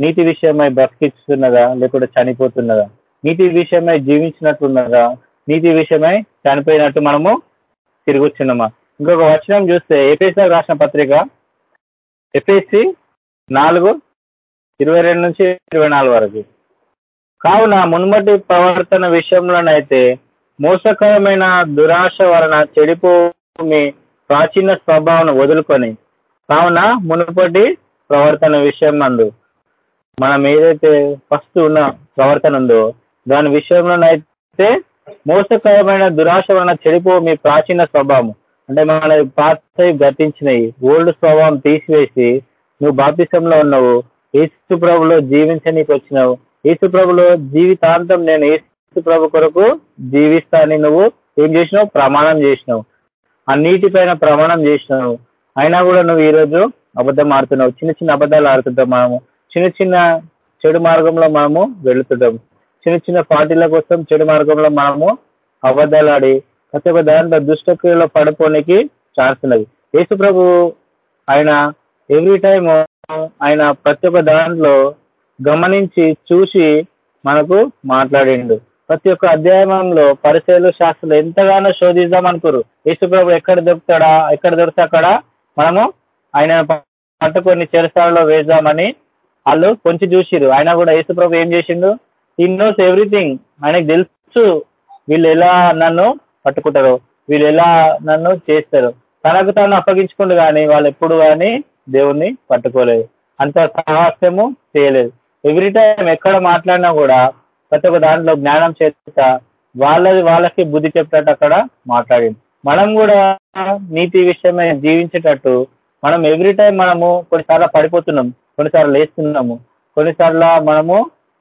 నీతి విషయమై బ్రతికిస్తున్నదా లేకుంటే చనిపోతున్నదా? నీతి విషయమై జీవించినట్టున్నదా? నీతి విషయమై చనిపోయినట్టు మనము తిరిగి వచ్చిందమ్మా ఇంకొక వచనం చూస్తే ఏపీఎస్ఆర్ రాసిన పత్రిక ఎఫ్ఎస్సి నాలుగు ఇరవై రెండు నుంచి ఇరవై నాలుగు వరకు. కావున మున్మటి ప్రవర్తన విషయంలోనైతే మోసకరమైన దురాశ వలన చెడిపో మీ ప్రాచీన స్వభావం వదులుకొని కావున మునుపటి ప్రవర్తన విషయం నందు మనం ఏదైతే ఫస్ట్ ఉన్న ప్రవర్తన ఉందో దాని విషయంలోనైతే మోసకరమైన దురాశ వలన చెడిపో మీ ప్రాచీన స్వభావం. అంటే మన పాత గతించినవి ఓల్డ్ స్వభావం తీసివేసి నువ్వు బాప్తిసంలో ఉన్నావు. ఈసు ప్రభులో జీవించనీకి వచ్చినావు. యేసు ప్రభులో జీవితాంతం నేను ఈసు ప్రభు కొరకు జీవిస్తానని నువ్వు ఏం చేసినావు? ప్రమాణం చేసినావు. ఆ నీటి పైన ప్రమాణం చేసినావు. అయినా కూడా నువ్వు ఈరోజు అబద్ధం ఆడుతున్నావు. చిన్న చిన్న అబద్ధాలు ఆడుతుంటాం మనము. చిన్న చిన్న చెడు మార్గంలో మనము వెళుతుంటాం చిన్న చిన్న పార్టీల కోసం చెడు మార్గంలో మనము అబద్ధాలాడి ప్రతి ఒక్క దాంట్లో దుష్టక్రియలో పడుకోనికి ఛాన్స్ ఉన్నది. యేసు ప్రభు ఆయన ఎవ్రీ టైం ఆయన ప్రతి ఒక్క దాంట్లో గమనించి చూసి మనకు మాట్లాడిండు. ప్రతి ఒక్క అధ్యాయంలో పరిచయలు శాస్త్రులు ఎంతగానో శోధిద్దాం అనుకోరు యేసు ప్రభు ఎక్కడ దొరుకుతాడా ఎక్కడ దొరికితే అక్కడ మనము ఆయన పట్టుకొని చెరసాలలో వేద్దామని వాళ్ళు కొంచెం చూసిరు ఆయన కూడా యేసు ప్రభు ఏం చేసిండు? ఈ నోస్ ఎవ్రీథింగ్ ఆయనకు తెలుసు వీళ్ళు ఎలా నన్ను పట్టుకుంటారు వీళ్ళు ఎలా నన్ను చేస్తారు. తనకు తాను అప్పగించుకుండు కానీ వాళ్ళు ఎప్పుడు కానీ దేవుణ్ణి పట్టుకోలేదు. అంత సాహస్యము చేయలేదు. ఎవ్రీ టైం ఎక్కడ మాట్లాడినా కూడా ప్రతి ఒక్క దాంట్లో జ్ఞానం చేత వాళ్ళది వాళ్ళకి బుద్ధి చెప్పేటట్టు అక్కడ మాట్లాడింది. మనం కూడా నీతి విషయమై జీవించేటట్టు మనం ఎవ్రీ టైం మనము కొన్నిసార్లు పడిపోతున్నాం కొన్నిసార్లు లేస్తున్నాము కొన్నిసార్లు మనము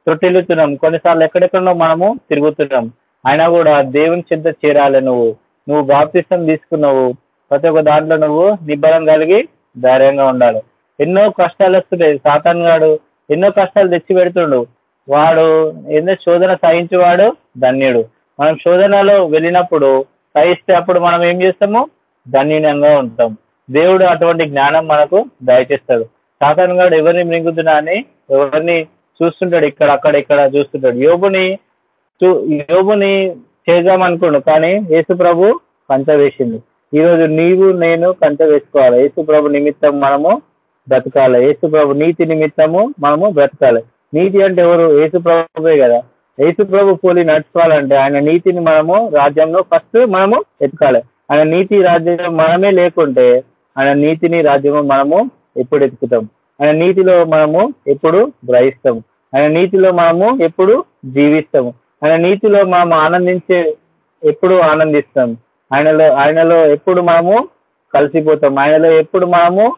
తొట్టిల్లుతున్నాం కొన్నిసార్లు ఎక్కడెక్కడో మనము తిరుగుతున్నాం. అయినా కూడా దేవుని చెంత చేరాలి నువ్వు. నువ్వు బాప్తిష్టం తీసుకున్నావు. ప్రతి ఒక్క దాంట్లో నువ్వు నిబ్బరం కలిగి ధైర్యంగా ఉండాలి. ఎన్నో కష్టాలు వస్తున్నాయి. సాతాన్ గాడు ఎన్నో కష్టాలు తెచ్చి పెడుతుండు. వాడు ఎన్నో శోధన సహించేవాడు ధన్యుడు. మనం శోధనలో వెళ్ళినప్పుడు సహిస్తే అప్పుడు మనం ఏం చేస్తాము? ధన్యంగా ఉంటాం. దేవుడు అటువంటి జ్ఞానం మనకు దయచేస్తాడు. సాతాన్ గాడు ఎవరిని మింగుతున్నా అని ఎవరిని చూస్తుంటాడు ఇక్కడ అక్కడ ఇక్కడ చూస్తుంటాడు. యోగుని యోగుని చేద్దాం కానీ యేసు ప్రభు కంచ వేసింది ఈరోజు నీవు నేను కంచ వేసుకోవాలి. యేసు ప్రభు నిమిత్తం మనము బ్రతకాలి. యేసు ప్రభు నీతి నిమిత్తము మనము బ్రతకాలి. నీతి అంటే ఎవరు? యేసు ప్రభువే కదా. యేసు ప్రభు పోలి నడుచుకోవాలంటే ఆయన నీతిని మనము రాజ్యంలో ఫస్ట్ మనము ఎత్తుకాలి ఆయన నీతి రాజ్యం మనమే లేకుంటే ఆయన నీతిని రాజ్యము మనము ఎప్పుడు ఎత్తుకుతాం ఆయన నీతిలో మనము ఎప్పుడు గ్రహిస్తాము ఆయన నీతిలో మనము ఎప్పుడు జీవిస్తాము. ఆయన నీతిలో మనము ఆనందించే ఎప్పుడు ఆనందిస్తాం ఆయనలో ఆయనలో ఎప్పుడు మనము కలిసిపోతాం ఆయనలో ఎప్పుడు మనము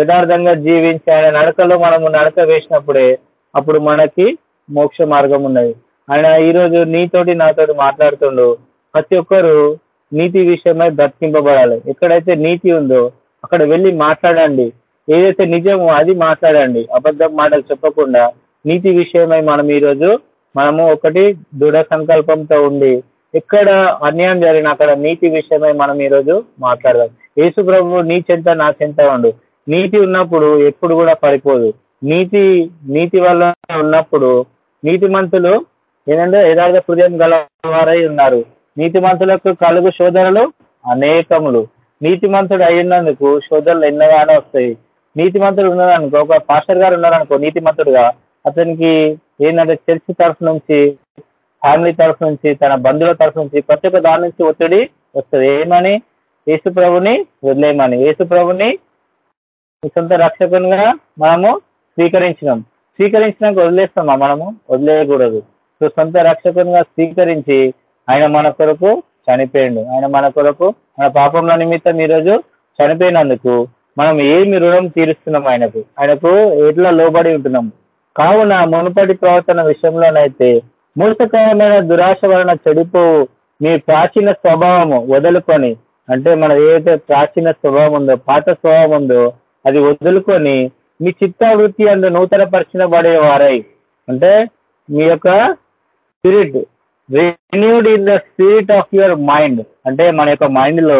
యథార్థంగా జీవించి ఆయన నడకలో మనము నడక వేసినప్పుడే అప్పుడు మనకి మోక్ష మార్గం ఉన్నది. ఆయన ఈరోజు నీతోటి నాతోటి మాట్లాడుతుండు. ప్రతి ఒక్కరు నీతి విషయమై బ్రతికింపబడాలి. ఎక్కడైతే నీతి ఉందో అక్కడ వెళ్ళి మాట్లాడండి. ఏదైతే నిజమో అది మాట్లాడండి. అబద్ధం మాటలు చెప్పకుండా నీతి విషయమై మనం ఈరోజు మనము ఒకటి దృఢ సంకల్పంతో ఉండి ఎక్కడ అన్యాయం జరిగిన అక్కడ నీతి విషయమై మనం ఈరోజు మాట్లాడదాం. యేసు ప్రభు నీ చెంత నా చెంత ఉండు. నీతి ఉన్నప్పుడు ఎప్పుడు కూడా పడిపోదు నీతి నీతి వల్ల ఉన్నప్పుడు నీతిమంతులు ఏంటంటే యథార్థ హృదయం గల వారై ఉన్నారు. నీతిమంతులకు కలుగు శోధనలు అనేకములు. నీతిమంతుడు అయినందుకు శోధనలు ఎన్నగానే వస్తాయి. నీతిమంతుడు ఉన్నదనుకో ఒక పాస్టర్ గారు ఉన్నారనుకో నీతిమంతుడుగా అతనికి ఏంటంటే చర్చి తరఫు నుంచి ఫ్యామిలీ తరఫు నుంచి తన బంధువుల తరఫు నుంచి ప్రతి ఒక్క దాని నుంచి ఒత్తిడి వస్తుంది. ఏమని? యేసు ప్రభుని వదిలేయమని. యేసు ప్రభుని సొంత రక్షకునిగా మనము స్వీకరించినాం. స్వీకరించినాక వదిలేస్తామా మనము? వదిలేయకూడదు. సో సొంత రక్షకునిగా స్వీకరించి ఆయన మన కొరకు చనిపోయిండు. ఆయన మన కొరకు మన పాపంలో నిమిత్తం ఈరోజు చనిపోయినందుకు మనం ఏమి రుణం తీరుస్తున్నాం ఆయనకు? ఆయనకు ఎట్లా లోబడి ఉంటున్నాం? కావున మునుపటి ప్రవర్తన విషయంలోనైతే మూర్తకరమైన దురాశ వలన చెడిపోవు మీ ప్రాచీన స్వభావము వదులుకొని అంటే మన ఏదైతే ప్రాచీన స్వభావం ఉందో పాత స్వభావం ఉందో అది వదులుకొని మీ చిత్తవృత్తి అందు నూతన పడే వారై అంటే మీ యొక్క spirit renewed in the spirit of your mind అంటే మన యొక్క మైండ్లో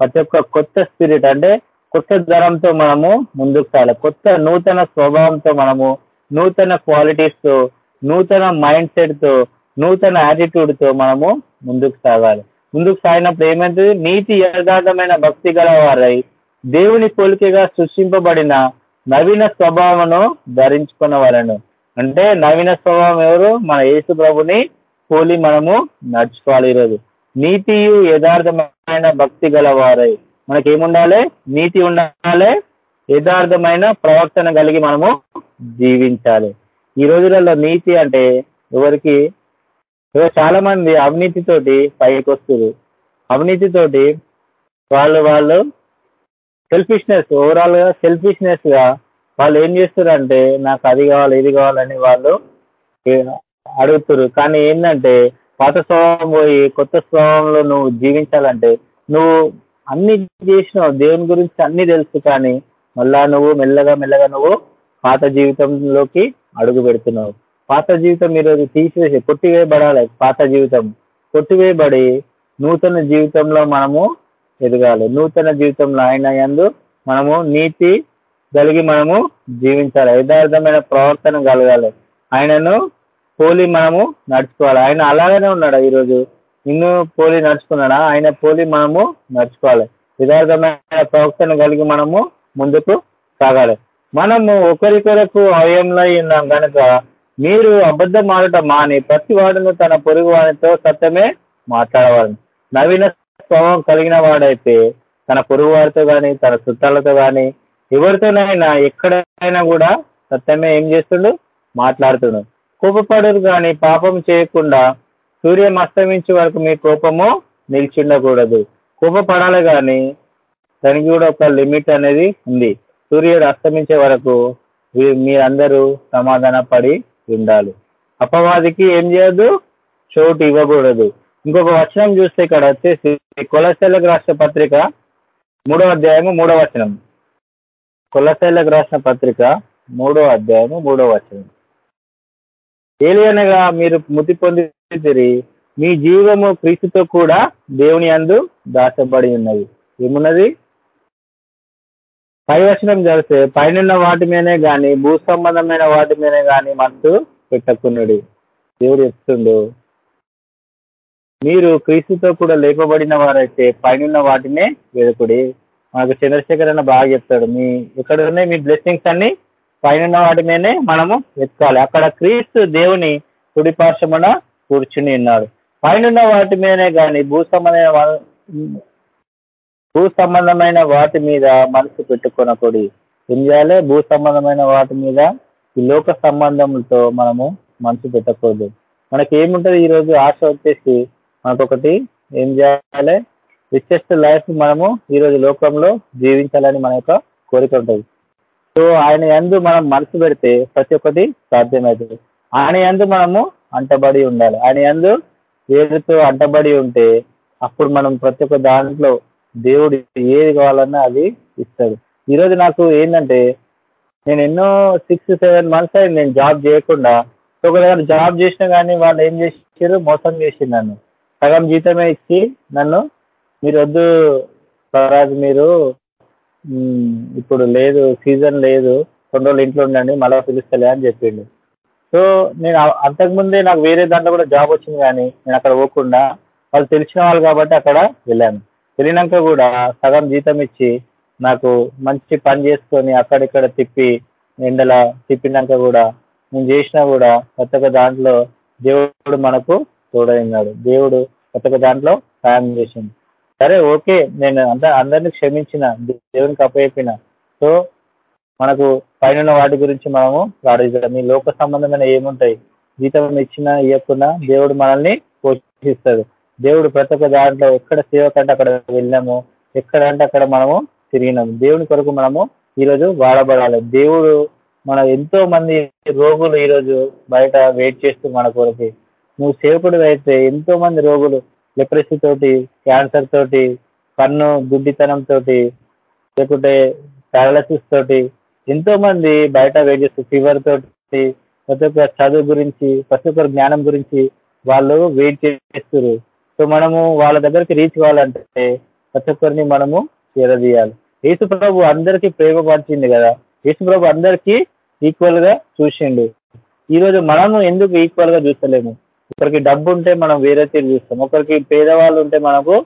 ప్రతి ఒక్క కొత్త స్పిరిట్ అంటే కొత్త ధరంతో మనము ముందుకు సాగాలి. కొత్త నూతన స్వభావంతో మనము నూతన క్వాలిటీస్తో నూతన మైండ్ సెట్తో నూతన యాటిట్యూడ్తో మనము ముందుకు సాగాలి. ముందుకు సాగినప్పుడు ఏమైంది? నీతి యథార్థమైన భక్తి గల వారై దేవుని పోలికగా సృష్టింపబడిన నవీన స్వభావమును ధరించుకున్న వాళ్ళను అంటే నవీన స్వభావం ఎవరు? మన యేసు ప్రభుని పోలి మనము నడుచుకోవాలి ఈరోజు. నీతియు యథార్థమైన భక్తి గల వారై మనకేముండాలి? నీతి ఉండాలి. యథార్థమైన ప్రవర్తన కలిగి మనము జీవించాలి. ఈ రోజులలో నీతి అంటే ఎవరికి చాలా మంది అవినీతితోటి పైకి వస్తారు అవినీతితోటి వాళ్ళు వాళ్ళు సెల్ఫిష్నెస్ ఓవరాల్గా సెల్ఫిష్నెస్గా వాళ్ళు ఏం చేస్తారంటే నాకు అది కావాలి ఇది కావాలని వాళ్ళు అడుగుతారు. కానీ ఏంటంటే పాత స్వభావం పోయి కొత్త స్వభావంలో నువ్వు జీవించాలంటే నువ్వు అన్ని చేసినావు దేవుని గురించి అన్ని తెలుసు కానీ మళ్ళా నువ్వు మెల్లగా మెల్లగా నువ్వు పాత జీవితంలోకి అడుగు పెడుతున్నావు. పాత జీవితం ఈరోజు తీసివేసి కొట్టివేయబడాలి. పాత జీవితం కొట్టివేయబడి నూతన జీవితంలో మనము ఎదగాలి. నూతన జీవితంలో ఆయన యందు మనము నీతి కలిగి మనము జీవించాలి. యథార్థమైన ప్రవర్తన కలగాలి. ఆయనను పోలి మనము నడుచుకోవాలి. ఆయన అలాగనే ఉన్నాడా ఈరోజు. నిన్ను పోలి నడుచుకున్నాడా? ఆయన పోలి మనము నడుచుకోవాలి. యథార్థమైన ప్రవర్తన కలిగి మనము ముందుకు సాగాలి. మనము ఒకరికొరకు అవయంలో ఉన్నాం కనుక మీరు అబద్ధం ఆడట మాని ప్రతి వాడును తన పొరుగు వాడితో సత్యమే మాట్లాడవాలని. నవీన స్వభావం కలిగిన వాడైతే తన పొరుగు వారితో కానీ తన చుట్టాలతో కానీ ఎవరితోనైనా ఎక్కడైనా కూడా సత్యమే ఏం చేస్తుండు? మాట్లాడుతుండు. కోపపడరు కానీ పాపం చేయకుండా సూర్యం అస్తమించే వరకు మీ కోపము నిలిచిండకూడదు. కోపపడాలి కానీ దానికి కూడా ఒక లిమిట్ అనేది ఉంది. సూర్యుడు అస్తమించే వరకు మీరందరూ సమాధాన పడి ఉండాలి. అపవాదికి ఏం చేయొద్దు? చోటు ఇవ్వకూడదు. ఇంకొక వచనం చూస్తే ఇక్కడ వచ్చేసి కొలసెలకు రాష్ట్ర పత్రిక మూడో అధ్యాయము మూడో వచనం. కొలసైలకు రాసిన పత్రిక మూడో అధ్యాయము మూడో వచనం. ఏలియనగా మీరు మృతి పొందితిరి మీ జీవము క్రీస్తుతో కూడా దేవుని అందు దాచబడి ఉన్నది. ఏమున్నది? పై వచనం చదివితే పైనున్న వాటి మీదనే గాని భూ సంబంధమైన వాటి మీదనే గాని మనసు పెట్టకున్నది దేవుడు చెప్తుండు మీరు క్రీస్తుతో కూడా లేపబడిన వారైతే పైనున్న వాటినే వెదకుడి మనకు చంద్రశేఖర్ అన్న బాగా చెప్తాడు మీ ఇక్కడ ఉన్నాయి మీ బ్లెస్సింగ్స్ అన్ని పైన వాటి మీదనే మనము వెతకాలి. అక్కడ క్రీస్తు దేవుని కుడి కూర్చుని ఉన్నాడు. పైన వాటి మీదనే కానీ భూ సంబంధమైన భూ సంబంధమైన వాటి మీద మనసు పెట్టుకొనకూడి ఏం చేయాలి? భూ సంబంధమైన వాటి మీద ఈ లోక సంబంధంతో మనము మనసు పెట్టకూడదు. మనకి ఏముంటుంది ఈ రోజు? ఆశ వచ్చేసి మనకొకటి ఏం చేయాలి? రిచెస్ట్ లైఫ్ మనము ఈ రోజు లోకంలో జీవించాలని మన యొక్క కోరిక ఉంటుంది. సో ఆయన ఎందు మనం మనసు పెడితే ప్రతి ఒక్కటి సాధ్యమవుతుంది ఆయన ఎందు మనము అంటబడి ఉండాలి. ఆయన ఎందు వేరుతో అంటబడి ఉంటే అప్పుడు మనం ప్రతి ఒక్క దాంట్లో దేవుడు ఏది కావాలన్నా అది ఇస్తాడు. ఈరోజు నాకు ఏంటంటే నేను ఎన్నో సిక్స్ సెవెన్ మంత్స్ అయింది నేను జాబ్ చేయకుండా ఒక దగ్గర జాబ్ చేసినా కానీ వాళ్ళు ఏం చేసారు మోసం చేసి నన్ను. సగం జీతమే ఇచ్చి నన్ను మీరు వద్దు రాజు మీరు ఇప్పుడు లేదు సీజన్ లేదు కొన్ని రోజులు ఇంట్లో ఉండండి మళ్ళీ పిలుస్తలే అని చెప్పిండు. సో నేను అంతకుముందే నాకు వేరే దాంట్లో కూడా జాబ్ వచ్చింది కానీ నేను అక్కడ పోకుండా వాళ్ళు తెలిసిన వాళ్ళు కాబట్టి అక్కడ వెళ్ళాను. వెళ్ళినాక కూడా సగం జీతం ఇచ్చి నాకు మంచి పని చేసుకొని అక్కడిక్కడ తిప్పి ఎండల తిప్పినాక కూడా నేను చేసినా కూడా ప్రతి ఒక్క దాంట్లో దేవుడు మనకు తోడైనాడు. దేవుడు ప్రతి ఒక్క దాంట్లో సాయం చేసింది సరే ఓకే నేను అంత అందరినీ క్షమించిన దేవునికి అప్పచెప్పిన. సో మనకు పైన వాటి గురించి మనము ప్రార్థించాలి ఈ లోక సంబంధమైన ఏముంటాయి? జీతం ఇచ్చినా ఇవ్వకుండా దేవుడు మనల్ని పోషిస్తాడు. దేవుడు ప్రతి ఒక్క దాంట్లో ఎక్కడ సేవకంటే అక్కడ వెళ్ళాము ఎక్కడ అంటే అక్కడ మనము తిరిగినాము. దేవుని కొరకు మనము ఈరోజు వాడబడాలి. దేవుడు మన ఎంతో మంది రోగులు ఈరోజు బయట వెయిట్ చేస్తూ మన కొరకు. నువ్వు సేవకుడు అయితే ఎంతో మంది రోగులు లెప్రసీ తోటి క్యాన్సర్ తోటి కన్ను గుడ్డితనం తోటి లేకుంటే పారాలసిస్ తోటి ఎంతో మంది బయట వెయిట్ చేస్తారు ఫీవర్ తోటి ప్రతి ఒక్క చదువు గురించి ప్రతి ఒక్కరి జ్ఞానం గురించి వాళ్ళు వెయిట్ చేస్తున్నారు సో మనము వాళ్ళ దగ్గరికి రీచ్ కావాలంటే ప్రతి ఒక్కరిని మనము ఎరదీయాలి యేసు ప్రభు అందరికీ ప్రేమ పరిచింది కదా. యేసు ప్రభు అందరికీ ఈక్వల్గా చూసిండు. ఈరోజు మనము ఎందుకు ఈక్వల్గా చూస్తలేము? ఒకరికి డబ్బు ఉంటే మనం వేరే తీరు చూస్తాం. ఒకరికి పేదవాళ్ళు ఉంటే మనకు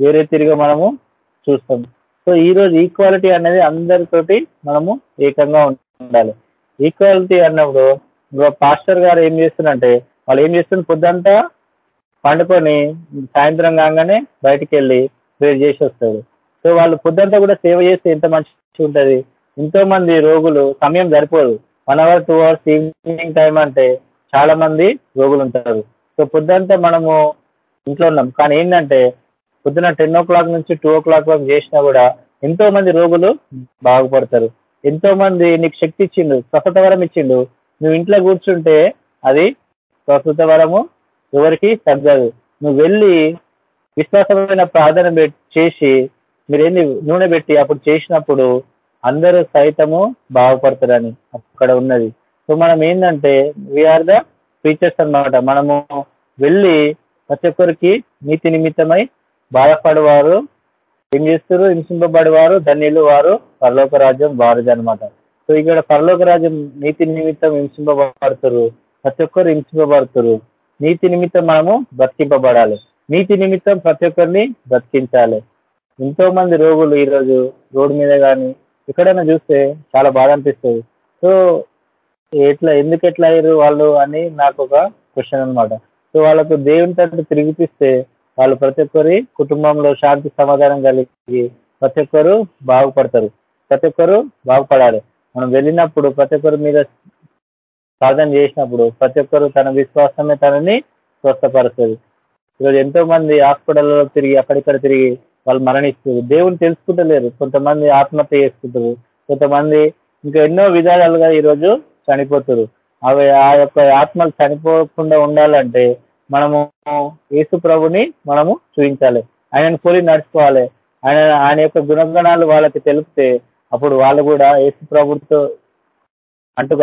వేరే తీరుగా మనము చూస్తాం. సో ఈ రోజు ఈక్వాలిటీ అనేది అందరితోటి మనము ఏకంగా ఉండాలి. ఈక్వాలిటీ అన్నప్పుడు పాస్టర్ గారు ఏం చేస్తున్నంటే వాళ్ళు ఏం చేస్తున్నారు? పొద్దంతా పండుకొని సాయంత్రం కాగానే బయటికి వెళ్ళి ప్రేర్ చేసి వస్తారు సో వాళ్ళు పొద్దంతా కూడా సేవ చేస్తే ఎంత మంచి ఉంటుంది? ఎంతో మంది రోగులు సమయం సరిపోదు. One hour two hours evening time అంటే చాలా మంది రోగులు ఉంటారు. సో పొద్దంతా మనము ఇంట్లో ఉన్నాం. కానీ ఏంటంటే పొద్దున టెన్ ఓ క్లాక్ నుంచి టూ ఓ క్లాక్ వరకు చేసినా కూడా ఎంతో మంది రోగులు బాగుపడతారు. ఎంతో మంది నీకు శక్తి ఇచ్చిండు స్వస్థత వరం ఇచ్చిండు. నువ్వు ఇంట్లో కూర్చుంటే అది స్వస్థత వరము ఎవరికి తగ్గదు. నువ్వు వెళ్ళి విశ్వాసమైన ప్రార్థన చేసి మీరేంది నూనె పెట్టి అప్పుడు చేసినప్పుడు అందరూ సైతము బాగుపడతారని అక్కడ ఉన్నది. సో మనం ఏంటంటే వీఆర్ ద టీచర్స్ అన్నమాట. మనము వెళ్ళి ప్రతి ఒక్కరికి నీతి నిమిత్తమై బాధపడేవారు ఏం చేస్తారు? హింసింపబడేవారు ధన్యులు వారు పరలోక రాజ్యం వారిది అనమాట సో ఇక్కడ పరలోక రాజ్యం నీతి నిమిత్తం హింసింపబడతారు ప్రతి ఒక్కరు హింసింపబడతారు. నీతి నిమిత్తం మనము బ్రతికింపబడాలి. నీతి నిమిత్తం ప్రతి ఒక్కరిని బ్రతికించాలి. ఎంతో మంది రోగులు ఈరోజు రోడ్డు మీద కానీ ఎక్కడైనా చూస్తే చాలా బాధ అనిపిస్తుంది. సో ఎట్లా ఎందుకు ఎట్లా అయ్యారు వాళ్ళు అని నాకు ఒక క్వశ్చన్ అనమాట సో వాళ్ళకు దేవుని తట్టు తిరిగిపిస్తే వాళ్ళు ప్రతి ఒక్కరి కుటుంబంలో శాంతి సమాధానం కలిగి ప్రతి ఒక్కరు బాగుపడతారు. ప్రతి ఒక్కరు బాగుపడాలి. మనం వెళ్ళినప్పుడు ప్రతి ఒక్కరి మీద సాధన చేసినప్పుడు ప్రతి ఒక్కరు తన విశ్వాసమే తనని స్వస్థపరుస్తుంది. ఈరోజు ఎంతో మంది హాస్పిటల్లో తిరిగి అక్కడిక్కడ తిరిగి వాళ్ళు మరణిస్తారు దేవుని తెలుసుకుంటలేరు. కొంతమంది ఆత్మహత్య చేసుకుంటారు. కొంతమంది ఇంకా ఎన్నో విధాలుగా ఈరోజు చనిపోతారు. అవి ఆ యొక్క ఆత్మలు చనిపోకుండా ఉండాలంటే మనము యేసు ప్రభుని మనము చూపించాలి. ఆయనను పోలి నడుచుకోవాలి. ఆయన ఆయన యొక్క గుణగణాలు వాళ్ళకి తెలిపితే అప్పుడు వాళ్ళు కూడా యేసు ప్రభుత్వ అంటు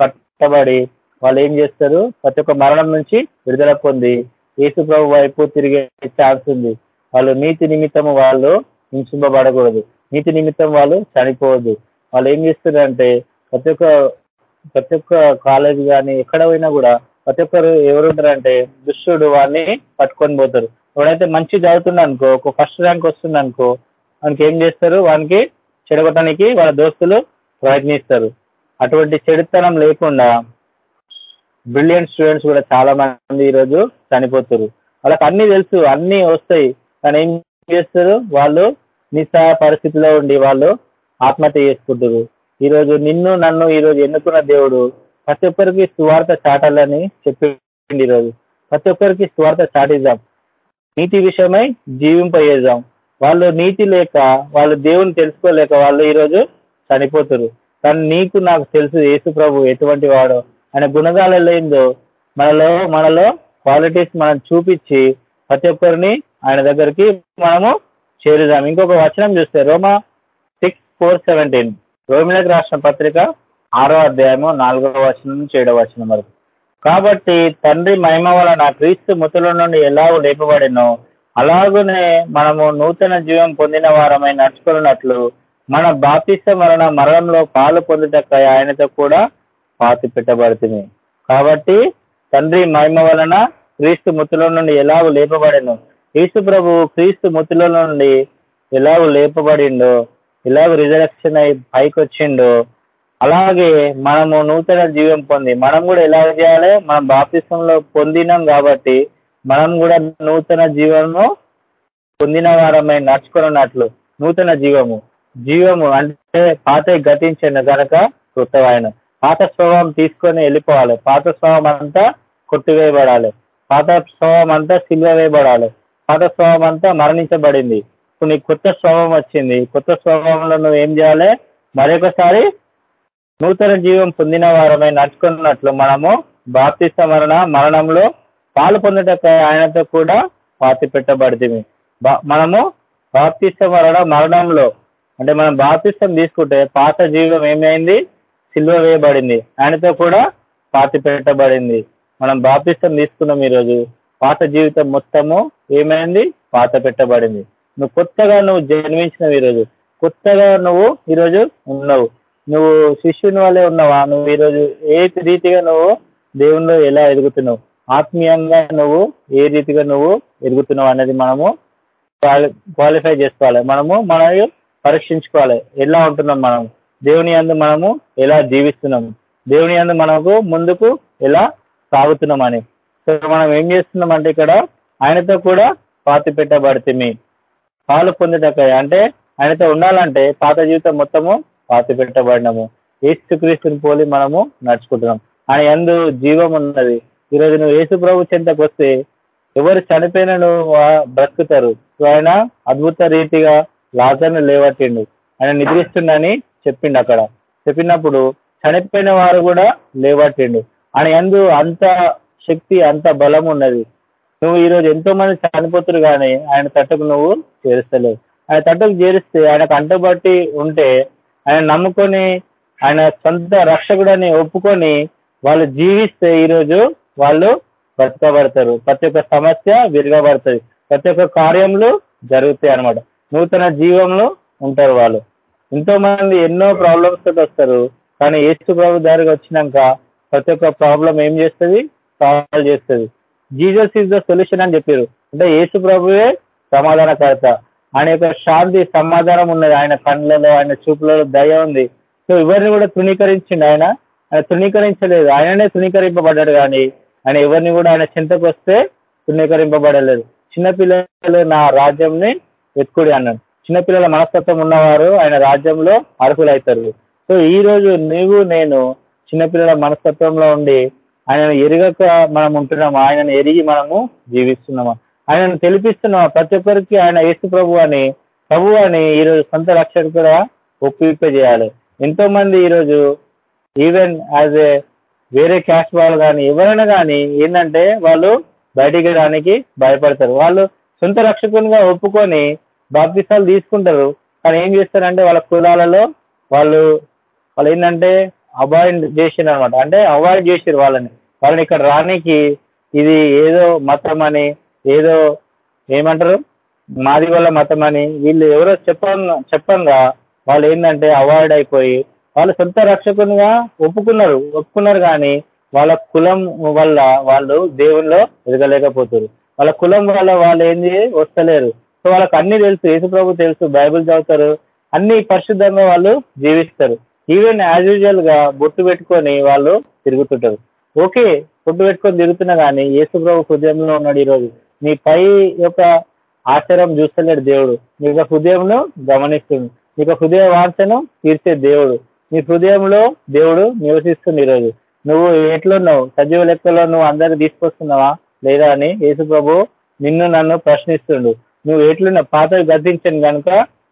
కట్టబడి వాళ్ళు ఏం చేస్తారు? ప్రతి ఒక్క మరణం నుంచి విడుదల పొంది యేసు ప్రభు వైపు తిరిగే ఛాన్స్ ఉంది. వాళ్ళు నీతి నిమిత్తం వాళ్ళు హింసింపబడకూడదు. నీతి నిమిత్తం వాళ్ళు చనిపోవద్దు. వాళ్ళు ఏం చేస్తారంటే ప్రతి ఒక్క ప్రతి ఒక్క కాలేజ్ కానీ ఎక్కడ పోయినా కూడా ప్రతి ఒక్కరు ఎవరు ఉంటారంటే దుష్టుడు వాడిని పట్టుకొని పోతారు. ఎవడైతే మంచి చదువుతున్నా అనుకో ఒక ఫస్ట్ ర్యాంక్ వస్తుంది అనుకో వానికి ఏం చేస్తారు? వానికి చెడగొట్టడానికి వాళ్ళ దోస్తులు ప్రయత్నిస్తారు. అటువంటి చెడుతనం లేకుండా బ్రిలియంట్ స్టూడెంట్స్ కూడా చాలా మంది ఈరోజు చనిపోతారు వాళ్ళకి అన్ని తెలుసు అన్ని వస్తాయి. కానీ ఏం చేస్తారు వాళ్ళు నిస్సహాయ పరిస్థితిలో ఉండి వాళ్ళు ఆత్మహత్య చేసుకుంటారు ఈరోజు నిన్ను నన్ను ఈరోజు ఎన్నుకున్న దేవుడు ప్రతి ఒక్కరికి స్వార్థ చాటాలని చెప్పింది ఈరోజు ప్రతి ఒక్కరికి స్వార్థ చాటిద్దాం. నీతి విషయమై జీవింపజేద్దాం. వాళ్ళు నీతి లేక వాళ్ళు దేవుని తెలుసుకోలేక వాళ్ళు ఈరోజు చనిపోతారు కానీ నీకు నాకు తెలుసు యేసు ప్రభు ఎటువంటి వాడో. ఆయన గుణగాలలో ఏందో మనలో మనలో క్వాలిటీస్ మనం చూపించి ప్రతి ఒక్కరిని ఆయన దగ్గరికి మనము చేరుదాం. ఇంకొక వచనం చూస్తే రోమా సిక్స్ ఫోర్ సెవెంటీన్. రోమిలకు రాసిన పత్రిక ఆరో అధ్యాయము నాలుగవ వచనం నుంచి ఏడవ వచనం వరకు. కాబట్టి తండ్రి మహిమ వలన క్రీస్తు మృతుల నుండి ఎలాగో లేపబడినో అలాగనే మనము నూతన జీవం పొందిన వారమై నడుచుకున్నట్లు మన బాపిస మరణ మరణంలో పాలు పొందుటకై ఆయనతో కూడా పాతి పెట్టబడుతుంది. కాబట్టి తండ్రి మహిమ వలన క్రీస్తు మృతుల నుండి ఎలాగో లేపబడను? క్రీస్తు ప్రభు క్రీస్తు మృతుల నుండి ఎలాగో లేపబడిండో ఎలాగో రిజరక్షన్ అయి పైకి వచ్చిండో అలాగే మనము నూతన జీవం పొంది మనం కూడా ఎలా చేయాలి? మనం బాపిస్తంలో పొందినాం కాబట్టి మనం కూడా నూతన జీవము పొందిన వారమై నడుచుకున్నట్లు నూతన జీవము. జీవము అంటే పాత గతించిన కనుక కృతమైన పాత స్వభావం తీసుకొని వెళ్ళిపోవాలి. పాత స్వభావం అంతా కొట్టివేయబడాలి. పాత స్వభావం అంతా సిల్వ వేయబడాలి పాత స్వభావం అంతా మరణించబడింది. ఇప్పుడు నీకు కొత్త స్వభావం వచ్చింది. కొత్త స్వభావంలో నువ్వు ఏం చేయాలి? మరొకసారి నూతన జీవం పొందిన వారమై నడుచుకున్నట్లు మనము బాప్తిస్త మరణ మరణంలో పాలు పొందుటకు ఆయనతో కూడా పాతి పెట్టబడుతుంది మనము బాప్తిస్త మరణ మరణంలో అంటే మనం బాప్తిస్తం తీసుకుంటే పాత జీవితం ఏమైంది? సిల్వ వేయబడింది. ఆయనతో కూడా పాతి పెట్టబడింది. మనం బాప్తిస్తం తీసుకున్నాం ఈరోజు. పాత జీవితం మొత్తము ఏమైంది? పాత పెట్టబడింది. నువ్వు కొత్తగా నువ్వు జన్మించినవు ఈరోజు. కొత్తగా నువ్వు ఈరోజు ఉన్నావు. నువ్వు శిష్యుని వల్లే ఉన్నావా? నువ్వు ఈరోజు ఏ రీతిగా నువ్వు దేవుణ్ణి ఎలా ఎదుగుతున్నావు? ఆత్మీయంగా నువ్వు ఏ రీతిగా నువ్వు ఎదుగుతున్నావు అనేది మనము క్వాలిఫై చేసుకోవాలి. మనము మన పరీక్షించుకోవాలి. ఎలా ఉంటున్నాం మనం? దేవుని అందు మనము ఎలా జీవిస్తున్నాము దేవుని అందు మనకు ముందుకు ఎలా సాగుతున్నామని సో మనం ఏం చేస్తున్నామంటే ఇక్కడ ఆయనతో కూడా పాతి పెట్టబడితే పాలు పొందేటక్క అంటే ఆయనతో ఉండాలంటే పాత జీవితం మొత్తము పాతి పెట్టబడినము. ఏసుక్రీస్తుని పోలి మనము నడుచుకుంటున్నాం. ఆయన ఎందు జీవం ఉన్నది. ఈరోజు నువ్వు యేసు ప్రభు చెంతకు వస్తే ఎవరు చనిపోయిన నువ్వు బ్రతుకుతారు? ఆయన అద్భుత రీతిగా లాజర్ను లేవట్టిండు. ఆయన నిద్రిస్తుండని చెప్పిండు అక్కడ. చెప్పినప్పుడు చనిపోయిన వారు కూడా లేవట్టిండు. ఆయన ఎందు అంత శక్తి అంత బలం ఉన్నది. నువ్వు ఈరోజు ఎంతో మంది చనిపోతురు కానీ ఆయన తట్టుకు నువ్వు చేరుస్తలేవు. ఆయన తట్టుకు చేరిస్తే ఆయనకు అంటబట్టి ఉంటే ఆయన నమ్ముకొని ఆయన సొంత రక్షకుడని ఒప్పుకొని వాళ్ళు జీవిస్తే ఈరోజు వాళ్ళు బ్రతకబడతారు. ప్రతి ఒక్క సమస్య విరగబడుతుంది. ప్రతి ఒక్క కార్యములు జరుగుతాయి అన్నమాట. నూతన జీవంలో ఉంటారు వాళ్ళు. ఎంతో మంది ఎన్నో ప్రాబ్లమ్స్ తోటి వస్తారు. కానీ ఏసు ప్రభు దారికి వచ్చినాక ప్రతి ఒక్క ప్రాబ్లం ఏం చేస్తుంది? సాల్వ్ చేస్తుంది. జీజస్ ఇస్ ద సొల్యూషన్ అని చెప్పారు. అంటే యేసు ప్రభువే సమాధానకర్త. ఆయన యొక్క శాంతి సమాధానం ఉన్నది. ఆయన కళ్ళలో ఆయన చూపులలో దయ ఉంది. సో ఎవరిని కూడా తృణీకరించిండు ఆయన. ఆయన తృణీకరించలేదు. ఆయననే తృణీకరింపబడ్డాడు కానీ ఆయన ఎవరిని కూడా ఆయన చింతకు వస్తే తృణీకరింపబడలేదు. చిన్నపిల్లలు నా రాజ్యంని వెతుకుడి అన్నాడు. చిన్నపిల్లల మనస్తత్వం ఉన్నవారు ఆయన రాజ్యంలో అర్హులవుతారు సో ఈ రోజు నీవు నేను చిన్నపిల్లల మనస్తత్వంలో ఉండి ఆయనను ఎరగక మనం ఉంటున్నాము? ఆయనను ఎరిగి మనము జీవిస్తున్నాము? ఆయనను తెలిపిస్తున్నాము? ప్రతి ఒక్కరికి ఆయన యేసు ప్రభు అని ప్రభు అని ఈరోజు సొంత రక్షణ కూడా ఒప్పింపజేయాలి. ఎంతో మంది ఈరోజు ఈవెన్ యాజ్ ఏ వేరే క్యాస్ట్ వాళ్ళు కానీ ఎవరైనా కానీ ఏంటంటే వాళ్ళు బయటికి రావడానికి భయపడతారు. వాళ్ళు సొంత రక్షకునిగా ఒప్పుకొని బాప్తిసాలు తీసుకుంటారు. కానీ ఏం చేస్తారంటే వాళ్ళ కులాలలో వాళ్ళు వాళ్ళు ఏంటంటే అవాయిడ్ చేసిన అనమాట అంటే అవాయిడ్ చేసారు వాళ్ళని. వాళ్ళని ఇక్కడ రానికి ఇది ఏదో మతం అని ఏదో ఏమంటారు? మాది వాళ్ళ మతం అని వీళ్ళు ఎవరో చెప్పంగా చెప్పంగా వాళ్ళు ఏంటంటే అవాయిడ్ అయిపోయి వాళ్ళు సొంత రక్షకునిగా ఒప్పుకున్నారు. ఒప్పుకున్నారు కానీ వాళ్ళ కులం వల్ల వాళ్ళు దేవునిలో ఎదగలేకపోతారు వాళ్ళ కులం వల్ల వాళ్ళు ఏంది వస్తలేరు. సో వాళ్ళకి అన్ని తెలుసు. యేసుప్రభు తెలుసు. బైబిల్ చదువుతారు. అన్ని పరిశుద్ధంగా వాళ్ళు జీవిస్తారు. ఈవెన్ యాజ్ యూజువల్గా బొట్టు పెట్టుకొని వాళ్ళు తిరుగుతుంటారు. ఓకే బొట్టు పెట్టుకొని తిరుగుతున్నా కానీ యేసుప్రభు హృదయంలో ఉన్నాడు ఈరోజు. నీ పై యొక్క ఆచారం చూస్తలేడు దేవుడు. నీ యొక్క హృదయంలో గమనిస్తుంది. నీ యొక్క హృదయ వాంఛను తీర్చే దేవుడు. నీ హృదయంలో దేవుడు నివసిస్తుంది ఈరోజు. నువ్వు ఎట్లున్నావు? సజీవ లెక్కలో నువ్వు అందరికి తీసుకొస్తున్నావా? లేదా అని యేసు ప్రభు నిన్ను నన్ను ప్రశ్నిస్తుండు. నువ్వు ఎట్లున్న పాత గద్దించను కనుక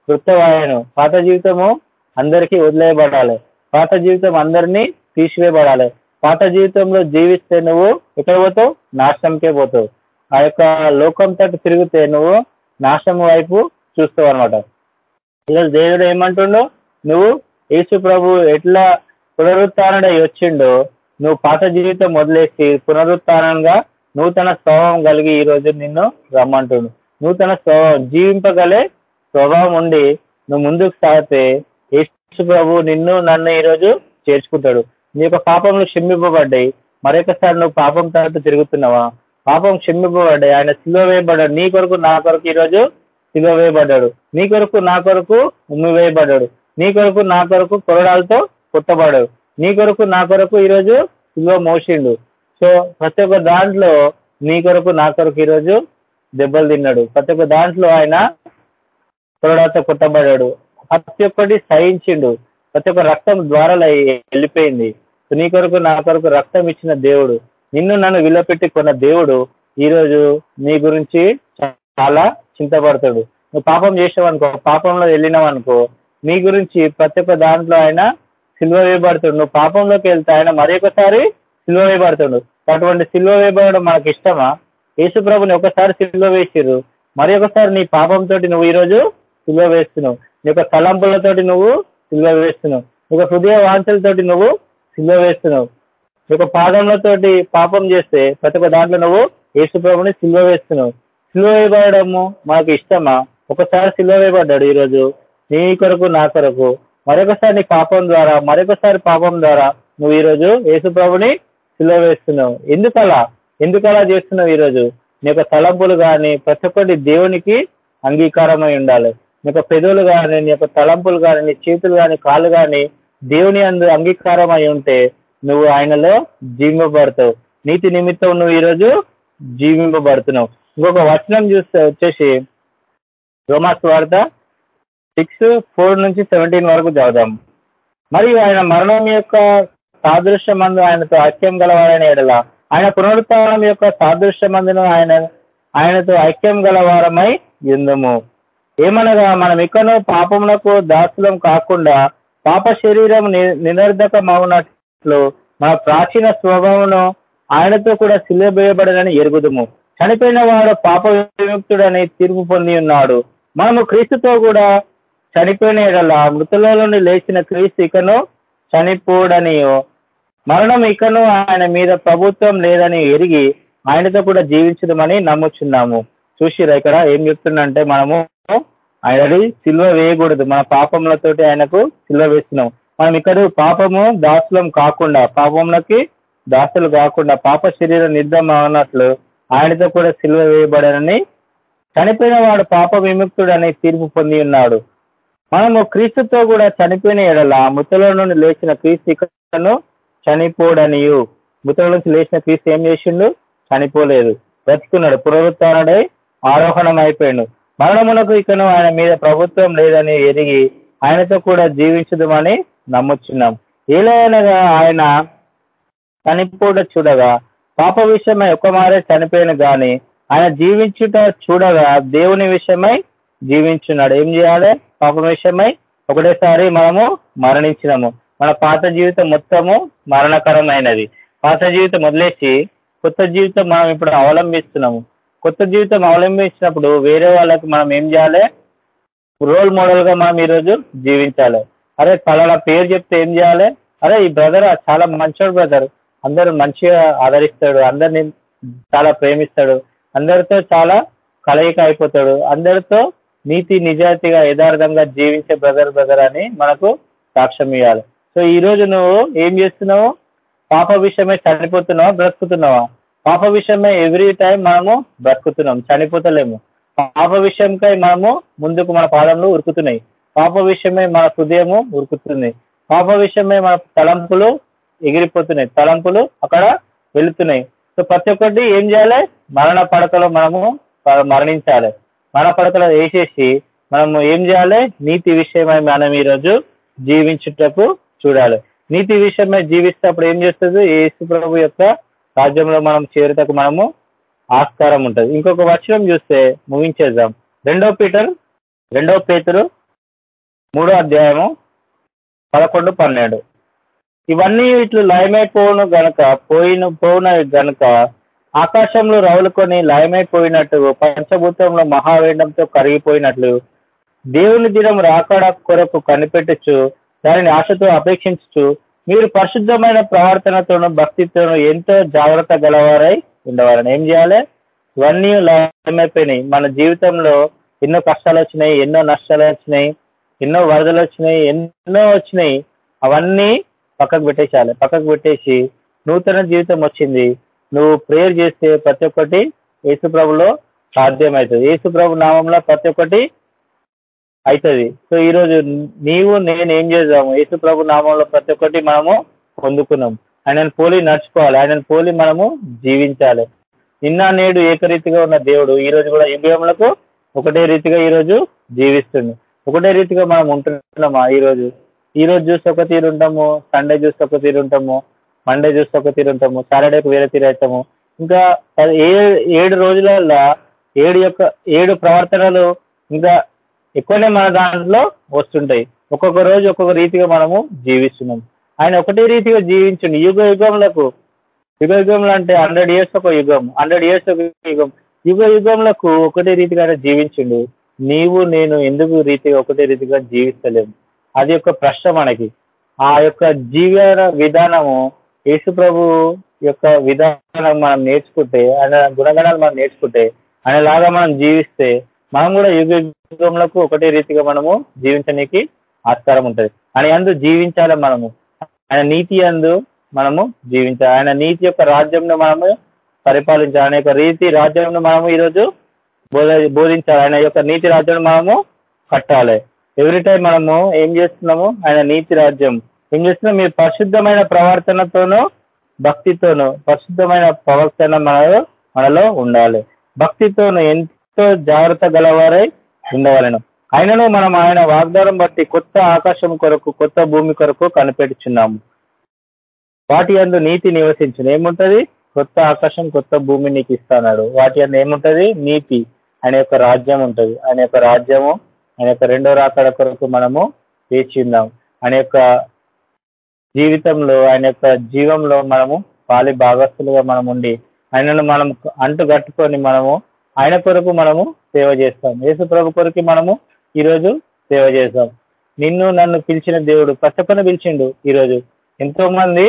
కృతవాయను పాత జీవితము అందరికీ వదిలేయబడాలి. పాత జీవితం అందరినీ తీసివేయబడాలి. పాత జీవితంలో జీవిస్తే నువ్వు ఎక్కడ పోతావు? నాశనంకే పోతావు. ఆ యొక్క లోకం తట్టు తిరిగితే నువ్వు నాశనం వైపు చూస్తావు అనమాట ఈరోజు దేవుడు ఏమంటుండో? నువ్వు యేసు ప్రభు ఎట్లా పునరుత్డై వచ్చిండో నువ్వు పాత జీవితం వదిలేసి పునరుత్నంగా నూతన స్వభావం కలిగి ఈ రోజు నిన్ను రమ్మంటుడు నూతన స్వభావం జీవింపగలే స్వభావం ఉండి నువ్వు ముందుకు సాగితే యేసు ప్రభు నిన్ను నన్ను ఈరోజు చేర్చుకుంటాడు. నీ యొక్క పాపంలో క్షమింపబడ్డాయి. మరొకసారి నువ్వు పాపం తర్వాత తిరుగుతున్నావా? పాపం క్షమింపబడ్డాయి. ఆయన సిలువ వేయబడ్డాడు. నీ కొరకు నా కొరకు ఈరోజు సిలువ వేయబడ్డాడు. నీ కొరకు నా కొరకు ఉమ్మి వేయబడ్డాడు. నీ కొరకు నా కొరకు కొరడాలతో కొట్టబడాడు నీ కొరకు నా కొరకు ఈరోజు సిలువ మోసిండు. సో ప్రతి ఒక్క దాంట్లో నీ కొరకు నా కొరకు ఈరోజు దెబ్బలు తిన్నాడు. ప్రతి ఒక్క దాంట్లో ఆయన కొరడాలతో పుట్టబడ్డాడు ప్రతి ఒక్కటి సహించిండు. ప్రతి ఒక్క రక్తం ద్వారాలు వెళ్ళిపోయింది. నీ కొరకు నా కొరకు రక్తం ఇచ్చిన దేవుడు నిన్ను నన్ను విలపెట్టి కొన్న దేవుడు ఈరోజు నీ గురించి చాలా చింతపడతాడు. నువ్వు పాపం చేసావనుకో పాపంలో వెళ్ళినావు అనుకో నీ గురించి ప్రతి ఒక్క దాంట్లో ఆయన సిల్వ వేయబడుతుండు. నువ్వు పాపంలోకి వెళ్తే ఆయన మరొకసారి సిల్వ వేయబడుతుండు. అటువంటి సిల్వ వేయబడడం మనకి ఇష్టమా? యేసు ప్రభుని ఒకసారి సిల్వ వేసిర్రు. మరి ఒకసారి నీ పాపంతో నువ్వు ఈరోజు సిల్వ వేస్తున్నావు. నీ యొక్క తలంపులతోటి నువ్వు సిల్వ వేస్తున్నావు. నీ యొక్క హృదయ వాంఛలతోటి నువ్వు సిల్వ వేస్తున్నావు. నీ యొక్క పాదములతోటి పాపం చేస్తే ప్రతి ఒక్క దాంట్లో నువ్వు యేసు ప్రభుని సిల్వ వేస్తున్నావు. సిల్వ వేయబడము మనకు ఇష్టమా? ఒకసారి సిల్వ వేయబడ్డాడు ఈరోజు. నీ కొరకు నా కొరకు. మరొకసారి నీ పాపం ద్వారా మరొకసారి పాపం ద్వారా నువ్వు ఈరోజు యేసు ప్రభుని వేస్తున్నావు. ఎందుకలా? ఎందుకలా చేస్తున్నావు ఈరోజు? నీ యొక్క తలంపులు కానీ ప్రతి ఒక్కటి దేవునికి అంగీకారమై ఉండాలి. నీ యొక్క పెదవులు కానీ నీ యొక్క తలంపులు కానీ నీ చేతులు కానీ కాళ్ళు కానీ దేవుని అందు అంగీకారం అయి ఉంటే నువ్వు ఆయనలో జీవింపబడతావు. నీతి నిమిత్తం నువ్వు ఈరోజు జీవింపబడుతున్నావు. ఇంకొక వచనం చూస్తే వచ్చేసి రోమాస్ వార్త సిక్స్ ఫోర్ నుంచి సెవెంటీన్ వరకు చదుదాం మరియు ఆయన మరణం యొక్క సాదృశ్యమందు ఆయనతో ఐక్యం గలవాడైన ఎడల. ఆయన పునరుత్నం యొక్క సాదృశ్యమందును ఆయన ఆయనతో ఐక్యం గలవారమై ఎందుము? ఏమనగా మనం ఇకను పాపమునకు దాసులం కాకుండా పాప శరీరం నినర్ధకమవునట్లు మన ప్రాచీన స్వభావమును ఆయనతో కూడా సిలబేయబడనని ఎరుగుదుము. చనిపోయిన వాడు పాప విముక్తుడని తీర్పు పొంది ఉన్నాడు. మనము క్రీస్తుతో కూడా చనిపోయిన ఎడల మృతుల నుండి లేచిన క్రీస్తు ఇకను చనిపోడనియో. మరణం ఇకను ఆయన మీద ప్రభుత్వం లేదని ఎరిగి ఆయనతో కూడా జీవించడమని నమ్ముచున్నాము. చూసిరా ఇక్కడ ఏం చెప్తుందంటే మనము ఆయనది సిల్వ వేయకూడదు. మన పాపములతోటి ఆయనకు సిల్వ వేస్తున్నాం. మనం ఇక్కడ పాపము దాసులం కాకుండా పాపములకి దాసులు కాకుండా పాప శరీర నిర్దం అన్నట్లు ఆయనతో కూడా సిల్వ వేయబడనని చనిపోయిన వాడు పాప విముక్తుడని తీర్పు పొంది ఉన్నాడు. మనము క్రీస్తుతో కూడా చనిపోయిన ఎడల మృతుల నుండి లేచిన క్రీస్తు ఇకను చనిపోడనియు. మృతుల నుంచి లేచిన క్రీస్తు ఏం చేసిండు? చనిపోలేదు. బ్రతుకున్నాడు. పునరుత్డై ఆరోహణం అయిపోయాడు మరణమునకు ఇకను ఆయన మీద ప్రభుత్వం లేదని ఎరిగి ఆయనతో కూడా జీవించదమని నమ్ముచున్నాం. ఏలైనగా ఆయన చనిపోట చూడగా పాప విషయమై ఒక మారే చనిపోయిన గాని ఆయన జీవించుట చూడగా దేవుని విషయమై జీవించున్నాడు. ఏం చేయాలి? పాపం విషయమై ఒకటేసారి మనము మరణించినాము. మన పాత జీవితం మొత్తము మరణకరమైనది. పాత జీవితం వదిలేసి కొత్త జీవితం మనం ఇప్పుడు అవలంబిస్తున్నాము. కొత్త జీవితం అవలంబించినప్పుడు వేరే వాళ్ళకి మనం ఏం చేయాలి? రోల్ మోడల్గా మనం ఈరోజు జీవించాలి. అరే పలానా పేరు చెప్తే ఏం చేయాలి? అరే ఈ బ్రదర్ చాలా మంచోడు బ్రదర్. అందరూ మంచిగా ఆదరిస్తాడు అందరిని చాలా ప్రేమిస్తాడు అందరితో చాలా కలయిక అయిపోతాడు అందరితో నీతి నిజాయితీగా యథార్థంగా జీవించే బ్రదర్ బ్రదర్ అని మనకు సాక్ష్యం ఇవ్వాలి. సో ఈ రోజు నువ్వు ఏం చేస్తున్నావు? పాప విషయమే చనిపోతున్నావా? బ్రతుకుతున్నావా? పాప విషయమే ఎవ్రీ టైం మనము బ్రతుకుతున్నాం చనిపోతలేము. పాప విషయంకై మనము ముందుకు మన పాదంలో ఉరుకుతున్నాయి. పాప విషయమే మన హృదయము ఉరుకుతుంది. పాప విషయమే మన తలంపులు ఎగిరిపోతున్నాయి. తలంపులు అక్కడ వెళుతున్నాయి. సో ప్రతి ఒక్కటి ఏం చేయాలి? మరణ పడకలో మనము మరణించాలి. మరణ పడకలో వేసేసి మనము ఏం చేయాలి? నీతి విషయమై మనం ఈరోజు జీవించుటకు చూడాలి. నీతి విషయమై జీవిస్తేప్పుడు ఏం చేస్తుంది? యేసు ప్రభు యొక్క రాజ్యంలో మనం చేరుటకు మనము ఆస్కారం ఉంటుంది. ఇంకొక వచనం చూస్తే ముగించేద్దాం. రెండో పీటర్ రెండో పేతురు మూడో అధ్యాయము పదకొండు పన్నెండు. ఇవన్నీ ఇట్లు లయమైపోవును గనక పోయిన పోవున గనక ఆకాశంలో రవులుకొని లయమైపోయినట్టు పంచభూతంలో మహావేండంతో కరిగిపోయినట్లు దేవుని దినం రాకడ కొరకు కనిపెట్టచ్చు దానిని ఆశతో అపేక్షించు మీరు పరిశుద్ధమైన ప్రవర్తనతోను భక్తితోను ఎంతో జాగ్రత్త గలవారై ఉండవాలని. ఏం చేయాలి? ఇవన్నీ లభ్యమైపోయినాయి మన జీవితంలో ఎన్నో కష్టాలు వచ్చినాయి ఎన్నో నష్టాలు వచ్చినాయి ఎన్నో వరదలు వచ్చినాయి ఎన్నో వచ్చినాయి. అవన్నీ పక్కకు పెట్టేసేయాలి పక్కకు పెట్టేసి నూతన జీవితం వచ్చింది. నువ్వు ప్రేయర్ చేస్తే ప్రతి ఒక్కటి యేసుప్రభులో సాధ్యమవుతుంది. యేసుప్రభు నామంలో ప్రతి ఒక్కటి అవుతుంది సో ఈరోజు నీవు నేను ఏం చేద్దాము? యేసుప్రభు నామంలో ప్రతి ఒక్కటి మనము పొందుకున్నాం. ఆయనను పోలి నడుచుకోవాలి. ఆయనను పోలి మనము జీవించాలి. నిన్న నేడు ఏకరీతిగా ఉన్న దేవుడు ఈ రోజు కూడా యుగములకు ఒకటే రీతిగా ఈరోజు జీవిస్తుంది. ఒకటే రీతిగా మనం ఉంటున్నామా ఈరోజు? ఈ రోజు చూస్తే ఒక తీరు ఉంటాము సండే చూస్తే ఒక తీరు ఉంటాము మండే చూస్తే ఒక తీరు ఉంటాము సాటర్డేకి వేరే తీరు అవుతాము. ఇంకా ఏడు రోజులలో ఏడు యొక్క ఏడు ప్రవర్తనలు ఇంకా ఎక్కువనే మన దాంట్లో వస్తుంటాయి. ఒక్కొక్క రోజు ఒక్కొక్క రీతిగా మనము జీవిస్తున్నాం. ఆయన ఒకటే రీతిగా జీవించండి. యుగ యుగములకు యుగ యుగంలో అంటే హండ్రెడ్ ఇయర్స్ ఒక యుగం హండ్రెడ్ ఇయర్స్ ఒక యుగం. యుగ యుగంలకు ఒకటే రీతిగా జీవించిండు. నీవు నేను ఎందుకు రీతిగా ఒకటే రీతిగా జీవిస్తలేము అది ఒక ప్రశ్న మనకి. ఆ యొక్క జీవన విధానము యేసు ప్రభు యొక్క విధానం మనం నేర్చుకుంటే ఆయన గుణగణాలు మనం నేర్చుకుంటే ఆయన లాగా మనం జీవిస్తే మనం కూడా యుగ యుగంలో ఒకటే రీతిగా మనము జీవించడానికి ఆస్కారం ఉంటుంది. ఆయన అందు జీవించాలి మనము. ఆయన నీతి అందు మనము జీవించాలి. ఆయన నీతి యొక్క రాజ్యంను మనము పరిపాలించాలి. ఆయన యొక్క రీతి రాజ్యంను మనము ఈరోజు బోధ బోధించాలి. ఆయన యొక్క నీతి రాజ్యం మనము కట్టాలి. ఎవ్రీ టైం మనము ఏం చేస్తున్నాము? ఆయన నీతి రాజ్యం. ఏం చేస్తున్నాం మీరు పరిశుద్ధమైన ప్రవర్తనతోనూ భక్తితోనూ పరిశుద్ధమైన ప్రవర్తన మనలో మనలో ఉండాలి. భక్తితోనూ ఎంతో జాగ్రత్త గలవారై ఉండవలను. ఆయనను మనం ఆయన వాగ్దానం బట్టి కొత్త ఆకాశం కొరకు కొత్త భూమి కొరకు కనిపెట్టుచున్నాము వాటి అందు నీతి నివసించిన. ఏముంటది? కొత్త ఆకాశం కొత్త భూమి నీకు ఇస్తాడు వాటి అందు ఏముంటది? నీతి ఆయన యొక్క రాజ్యం ఉంటది. ఆయన యొక్క రాజ్యము ఆయన యొక్క రెండో రాకడ కొరకు మనము వేచి ఉందాం ఆయన యొక్క జీవితంలో ఆయన యొక్క జీవంలో మనము పాలి భాగస్తులుగా మనం ఉండి ఆయనను మనం అంటు కట్టుకొని మనము ఆయన కొరకు మనము సేవ చేస్తాం. యేసు ప్రభు కొరకు మనము ఈరోజు సేవ చేస్తాం నిన్ను నన్ను పిలిచిన దేవుడు ప్రతి పిలిచిండు ఈరోజు. ఎంతో మంది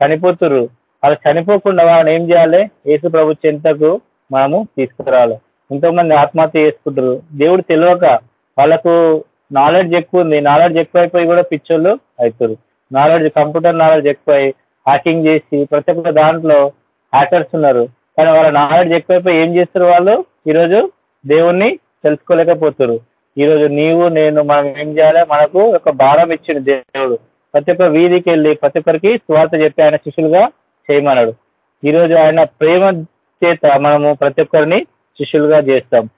చనిపోతుర్రు. అలా చనిపోకుండా వాళ్ళని ఏం చేయాలి? యేసు ప్రభు చెంతకు మనము తీసుకురావాలి. ఎంతో మంది ఆత్మహత్య చేసుకుంటారు దేవుడు తెలియక వాళ్ళకు నాలెడ్జ్ ఎక్కువ ఉంది. నాలెడ్జ్ ఎక్కువైపోయి కూడా పిచ్చోళ్ళు అవుతారు నాలెడ్జ్ కంప్యూటర్ నాలెడ్జ్ ఎక్కువై హ్యాకింగ్ చేసి ప్రతి ఒక్క దాంట్లో హ్యాకర్స్ ఉన్నారు. కానీ వాళ్ళ నాలెడ్జ్ ఎక్కువైపోయి ఏం చేస్తారు వాళ్ళు? ఈరోజు దేవుణ్ణి తెలుసుకోలేకపోతారు. ఈరోజు నీవు నేను మనం ఏం చేయాలి? మనకు ఒక భారం ఇచ్చిన దేవుడు. ప్రతి ఒక్క వీధికి వెళ్ళి ప్రతి ఒక్కరికి స్వార్థ చెప్పి ఆయన శిష్యులుగా చేయమన్నాడు. ఈరోజు ఆయన ప్రేమ చేత మనము ప్రతి ఒక్కరిని శిష్యులుగా చేస్తాం.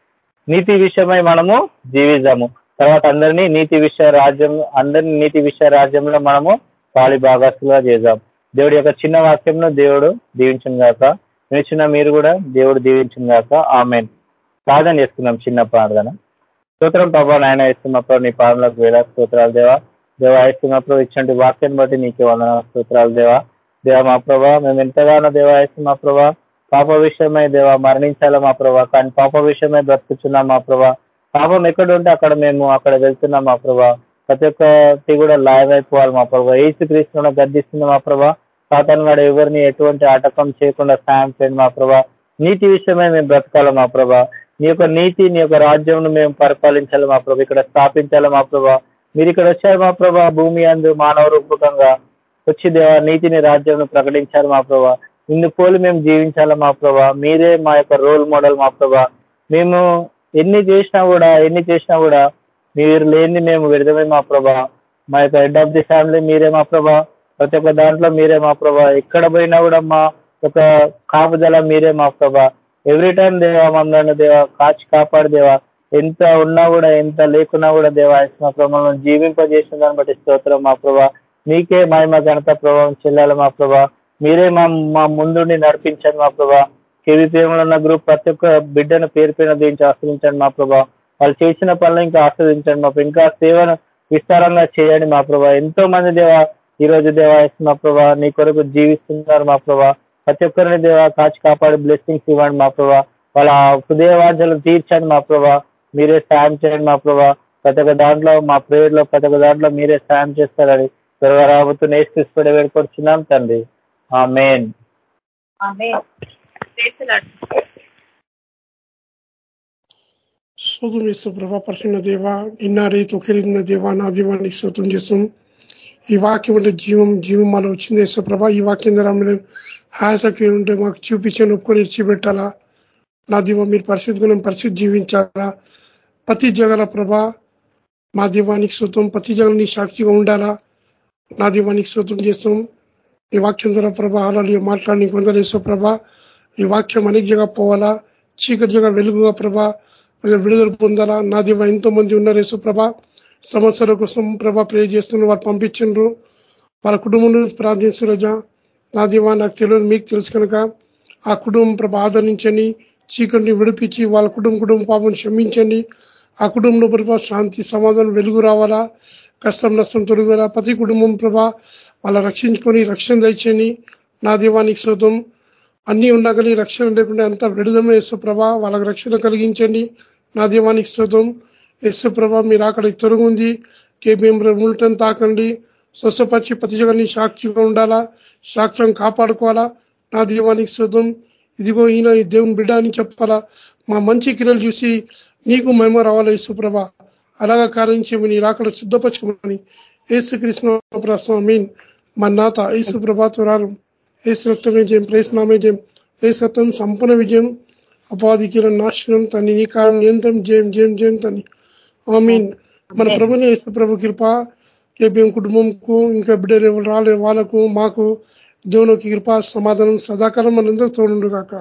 నీతి విషయమై మనము జీవిద్దాము. తర్వాత అందరినీ నీతి విషయ రాజ్యం అందరినీ నీతి విషయ రాజ్యంలో మనము పాలి భాగస్తులుగా చేద్దాం. దేవుడి యొక్క చిన్న వాక్యంను దేవుడు దీవించిన గాక వినిచిన మీరు కూడా దేవుడు దీవించిన గాక ఆమెన్. ప్రార్థన చేసుకుందాం చిన్న ప్రార్థన. స్తోత్రం ప్రభా నాయన ఇస్తున్నప్పుడు నీ పాదలకు వేల స్తోత్రాలు దేవా. దేవా ఇస్తున్నప్పుడు ఇచ్చంటి వాక్యం బట్టి నీకు వందన స్తోత్రాలు దేవా. దేవా మా ప్రభా మేము ఎంతగానో దేవా ఇస్తున్నా ప్రభా. పాప విషయమై దేవా మరణించాలా మా ప్రభా. కానీ పాప విషయమై బ్రతుకుతున్నాం మా ప్రభా. పాపం ఎక్కడ ఉంటే అక్కడ మేము అక్కడ వెళ్తున్నాం మా ప్రభా. ప్రతి ఒక్కటి కూడా లాయమైపోవాలి మా ప్రభా. ఏసు క్రీస్తున్న గర్దిస్తుంది మా ప్రభా. సాతాను గడ ఎవరిని ఎటువంటి ఆటకం చేయకుండా సాయం చేయండి మా ప్రభా. నీతి విషయమై మేము బ్రతకాలి మా ప్రభా. నీ యొక్క నీతి నీ యొక్క రాజ్యం మేము పరిపాలించాలి మా ప్రభా. ఇక్కడ స్థాపించాలి మా ప్రభా. మీరు ఇక్కడ వచ్చారు మా ప్రభా భూమి అందు మానవ రూపకంగా వచ్చి దేవా నీతిని రాజ్యం ప్రకటించారు మా ప్రభా. ఇందు పోలి మేము జీవించాలి మా ప్రభా. మీరే మా యొక్క రోల్ మోడల్ మా ప్రభా. మేము ఎన్ని చేసినా కూడా ఎన్ని చేసినా కూడా మీరు లేని మేము విడదమే మా ప్రభా. మా యొక్క హెడ్ ఆఫ్ ది ఫ్యామిలీ మీరే మా ప్రభా. ప్రతి ఒక్క దాంట్లో మీరే మా ప్రభా. ఎక్కడ పోయినా కూడా మా యొక్క కాపుదల మీరే మా ప్రభా. ఎవ్రీ టైం దేవా మమ్మల్ని దేవా కాచి కాపాడు దేవా. ఎంత ఉన్నా కూడా ఎంత లేకున్నా కూడా దేవా మా ప్రభావం జీవింపజేసిన దాన్ని బట్టి స్తోత్రం మా ప్రభా. మీకే మహిమ ఘనత ప్రభావం చెల్లాలి మా ప్రభా. మీరే మా మా ముందుండి నడిపించండి మా ప్రభా. కేవీపీఎంలో ఉన్న గ్రూప్ ప్రతి ఒక్క బిడ్డను పేరు పేరు దీనికి ఆశ్రయించండి మా ప్రభా. వాళ్ళు చేసిన పనులు ఇంకా ఆస్వాదించండి మా ఇంకా సేవను విస్తారంగా చేయండి మా ప్రభా. ఎంతో మంది దేవా ఈ రోజు మా ప్రభా నీ కొరకు జీవిస్తున్నారు మా ప్రభా. ప్రతి ఒక్కరిని దేవా కాచి కాపాడి బ్లెస్సింగ్స్ ఇవ్వండి మా ప్రభా. వాళ్ళ హృదయవాంఛలు తీర్చండి మా ప్రభా. మీరే సాయం చేయండి మా ప్రభా. ప్రతి ఒక్క దాంట్లో మా ప్రేయర్లో ప్రతి ఒక్క దాంట్లో మీరే సాయం చేస్తారని త్వరగా రాబోతూ నేర్చుకుని వేడుకొచ్చున్నాం తండ్రి. ఆ మెయిన్ శోధం చేస్తూ ప్రభా పరిశున్న దేవ నిన్న రీతి ఒకరిన దేవ నా దీవానికి శోతం చేస్తాం ఈ వాక్యం అంటే జీవం జీవం మాలో వచ్చింది వేసే ప్రభా. ఈ వాక్యం ద్వారా ఆసక్తి ఉంటే మాకు చూపించని ఒప్పుకొని ఇచ్చిపెట్టాలా నా దీవ మీరు పరిశుద్ధి పరిశుద్ధి జీవించాలా? ప్రతి జగల ప్రభా మా దీవానికి శోతం ప్రతి జగల నీ సాక్షిగా ఉండాలా? నా దీవానికి సూత్రం చేస్తాం ఈ వాక్యం ద్వారా ప్రభా అలాగే మాట్లాడి కొందరేసో ప్రభా ఈ వాక్యం అనేక జగ పోవాలా? చీకటి జగ వెలుగుగా ప్రభా విడుదల పొందాలా? నా దీవ ఎంతో మంది ఉన్నారు యేసు ప్రభా సమస్యల కోసం ప్రభా ప్రే చేస్తున్నారు వారు పంపించిండ్రు వాళ్ళ కుటుంబం ప్రార్థిస్తురజా నా దివా నాకు తెలియదు మీకు తెలుసు కనుక. ఆ కుటుంబం ప్రభా ఆదరించండి చీకటిని విడిపించి వాళ్ళ కుటుంబం కుటుంబ పాపం క్షమించండి. ఆ కుటుంబంలో ప్రభా శాంతి సమాధానం వెలుగు రావాలా? కష్టం నష్టం తొలగాల ప్రతి కుటుంబం ప్రభా వాళ్ళ రక్షించుకొని రక్షణ తెచ్చని నా దీవానికి శోతం అన్నీ ఉన్నా కానీ రక్షణ లేకుండా అంతా విడుదల యేసు ప్రభా. వాళ్ళకి రక్షణ కలిగించండి. నా దీవానికి స్తోత్రం. యేసు ప్రభా మీరు అక్కడ తొరుగుంది కేబిఎం ముల్టన్ తాకండి. స్వస్థపరిచి ప్రతి జగన్ని సాక్షిగా ఉండాలా? సాక్ష్యం కాపాడుకోవాలా? నా దీవానికి స్తోత్రం ఇదిగో ఈయన ఈ దేవుని బిడ్డ అని చెప్పాలా? మా మంచి క్రియలు చూసి నీకు మహిమ రావాలా యేసు ప్రభా అలాగా కార్యించమని రాకడ సిద్ధపరచుకోమని ఏసు కృష్ణ ప్రస్తుతం మీన్ మా నాత యేసు ప్రభాతురాలు ఏసు రక్తమే జయం ప్రేసనామే జయం ఏసత్వం సంపూర్ణ విజయం అపాధికిల నాశనం తని నీ కారణం నియంత్రం జయం జయం జయం తని ఆమీన్. మన ప్రభుని యేసు ప్రభు కృప కేబిఎం కుటుంబంకు ఇంకా బిడ్డలు రాలే వాళ్ళకు మాకు దేవునికి కృప సమాధానం సదాకాలం మనందరూ తోడుండు కాక.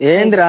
ఏంద్రా?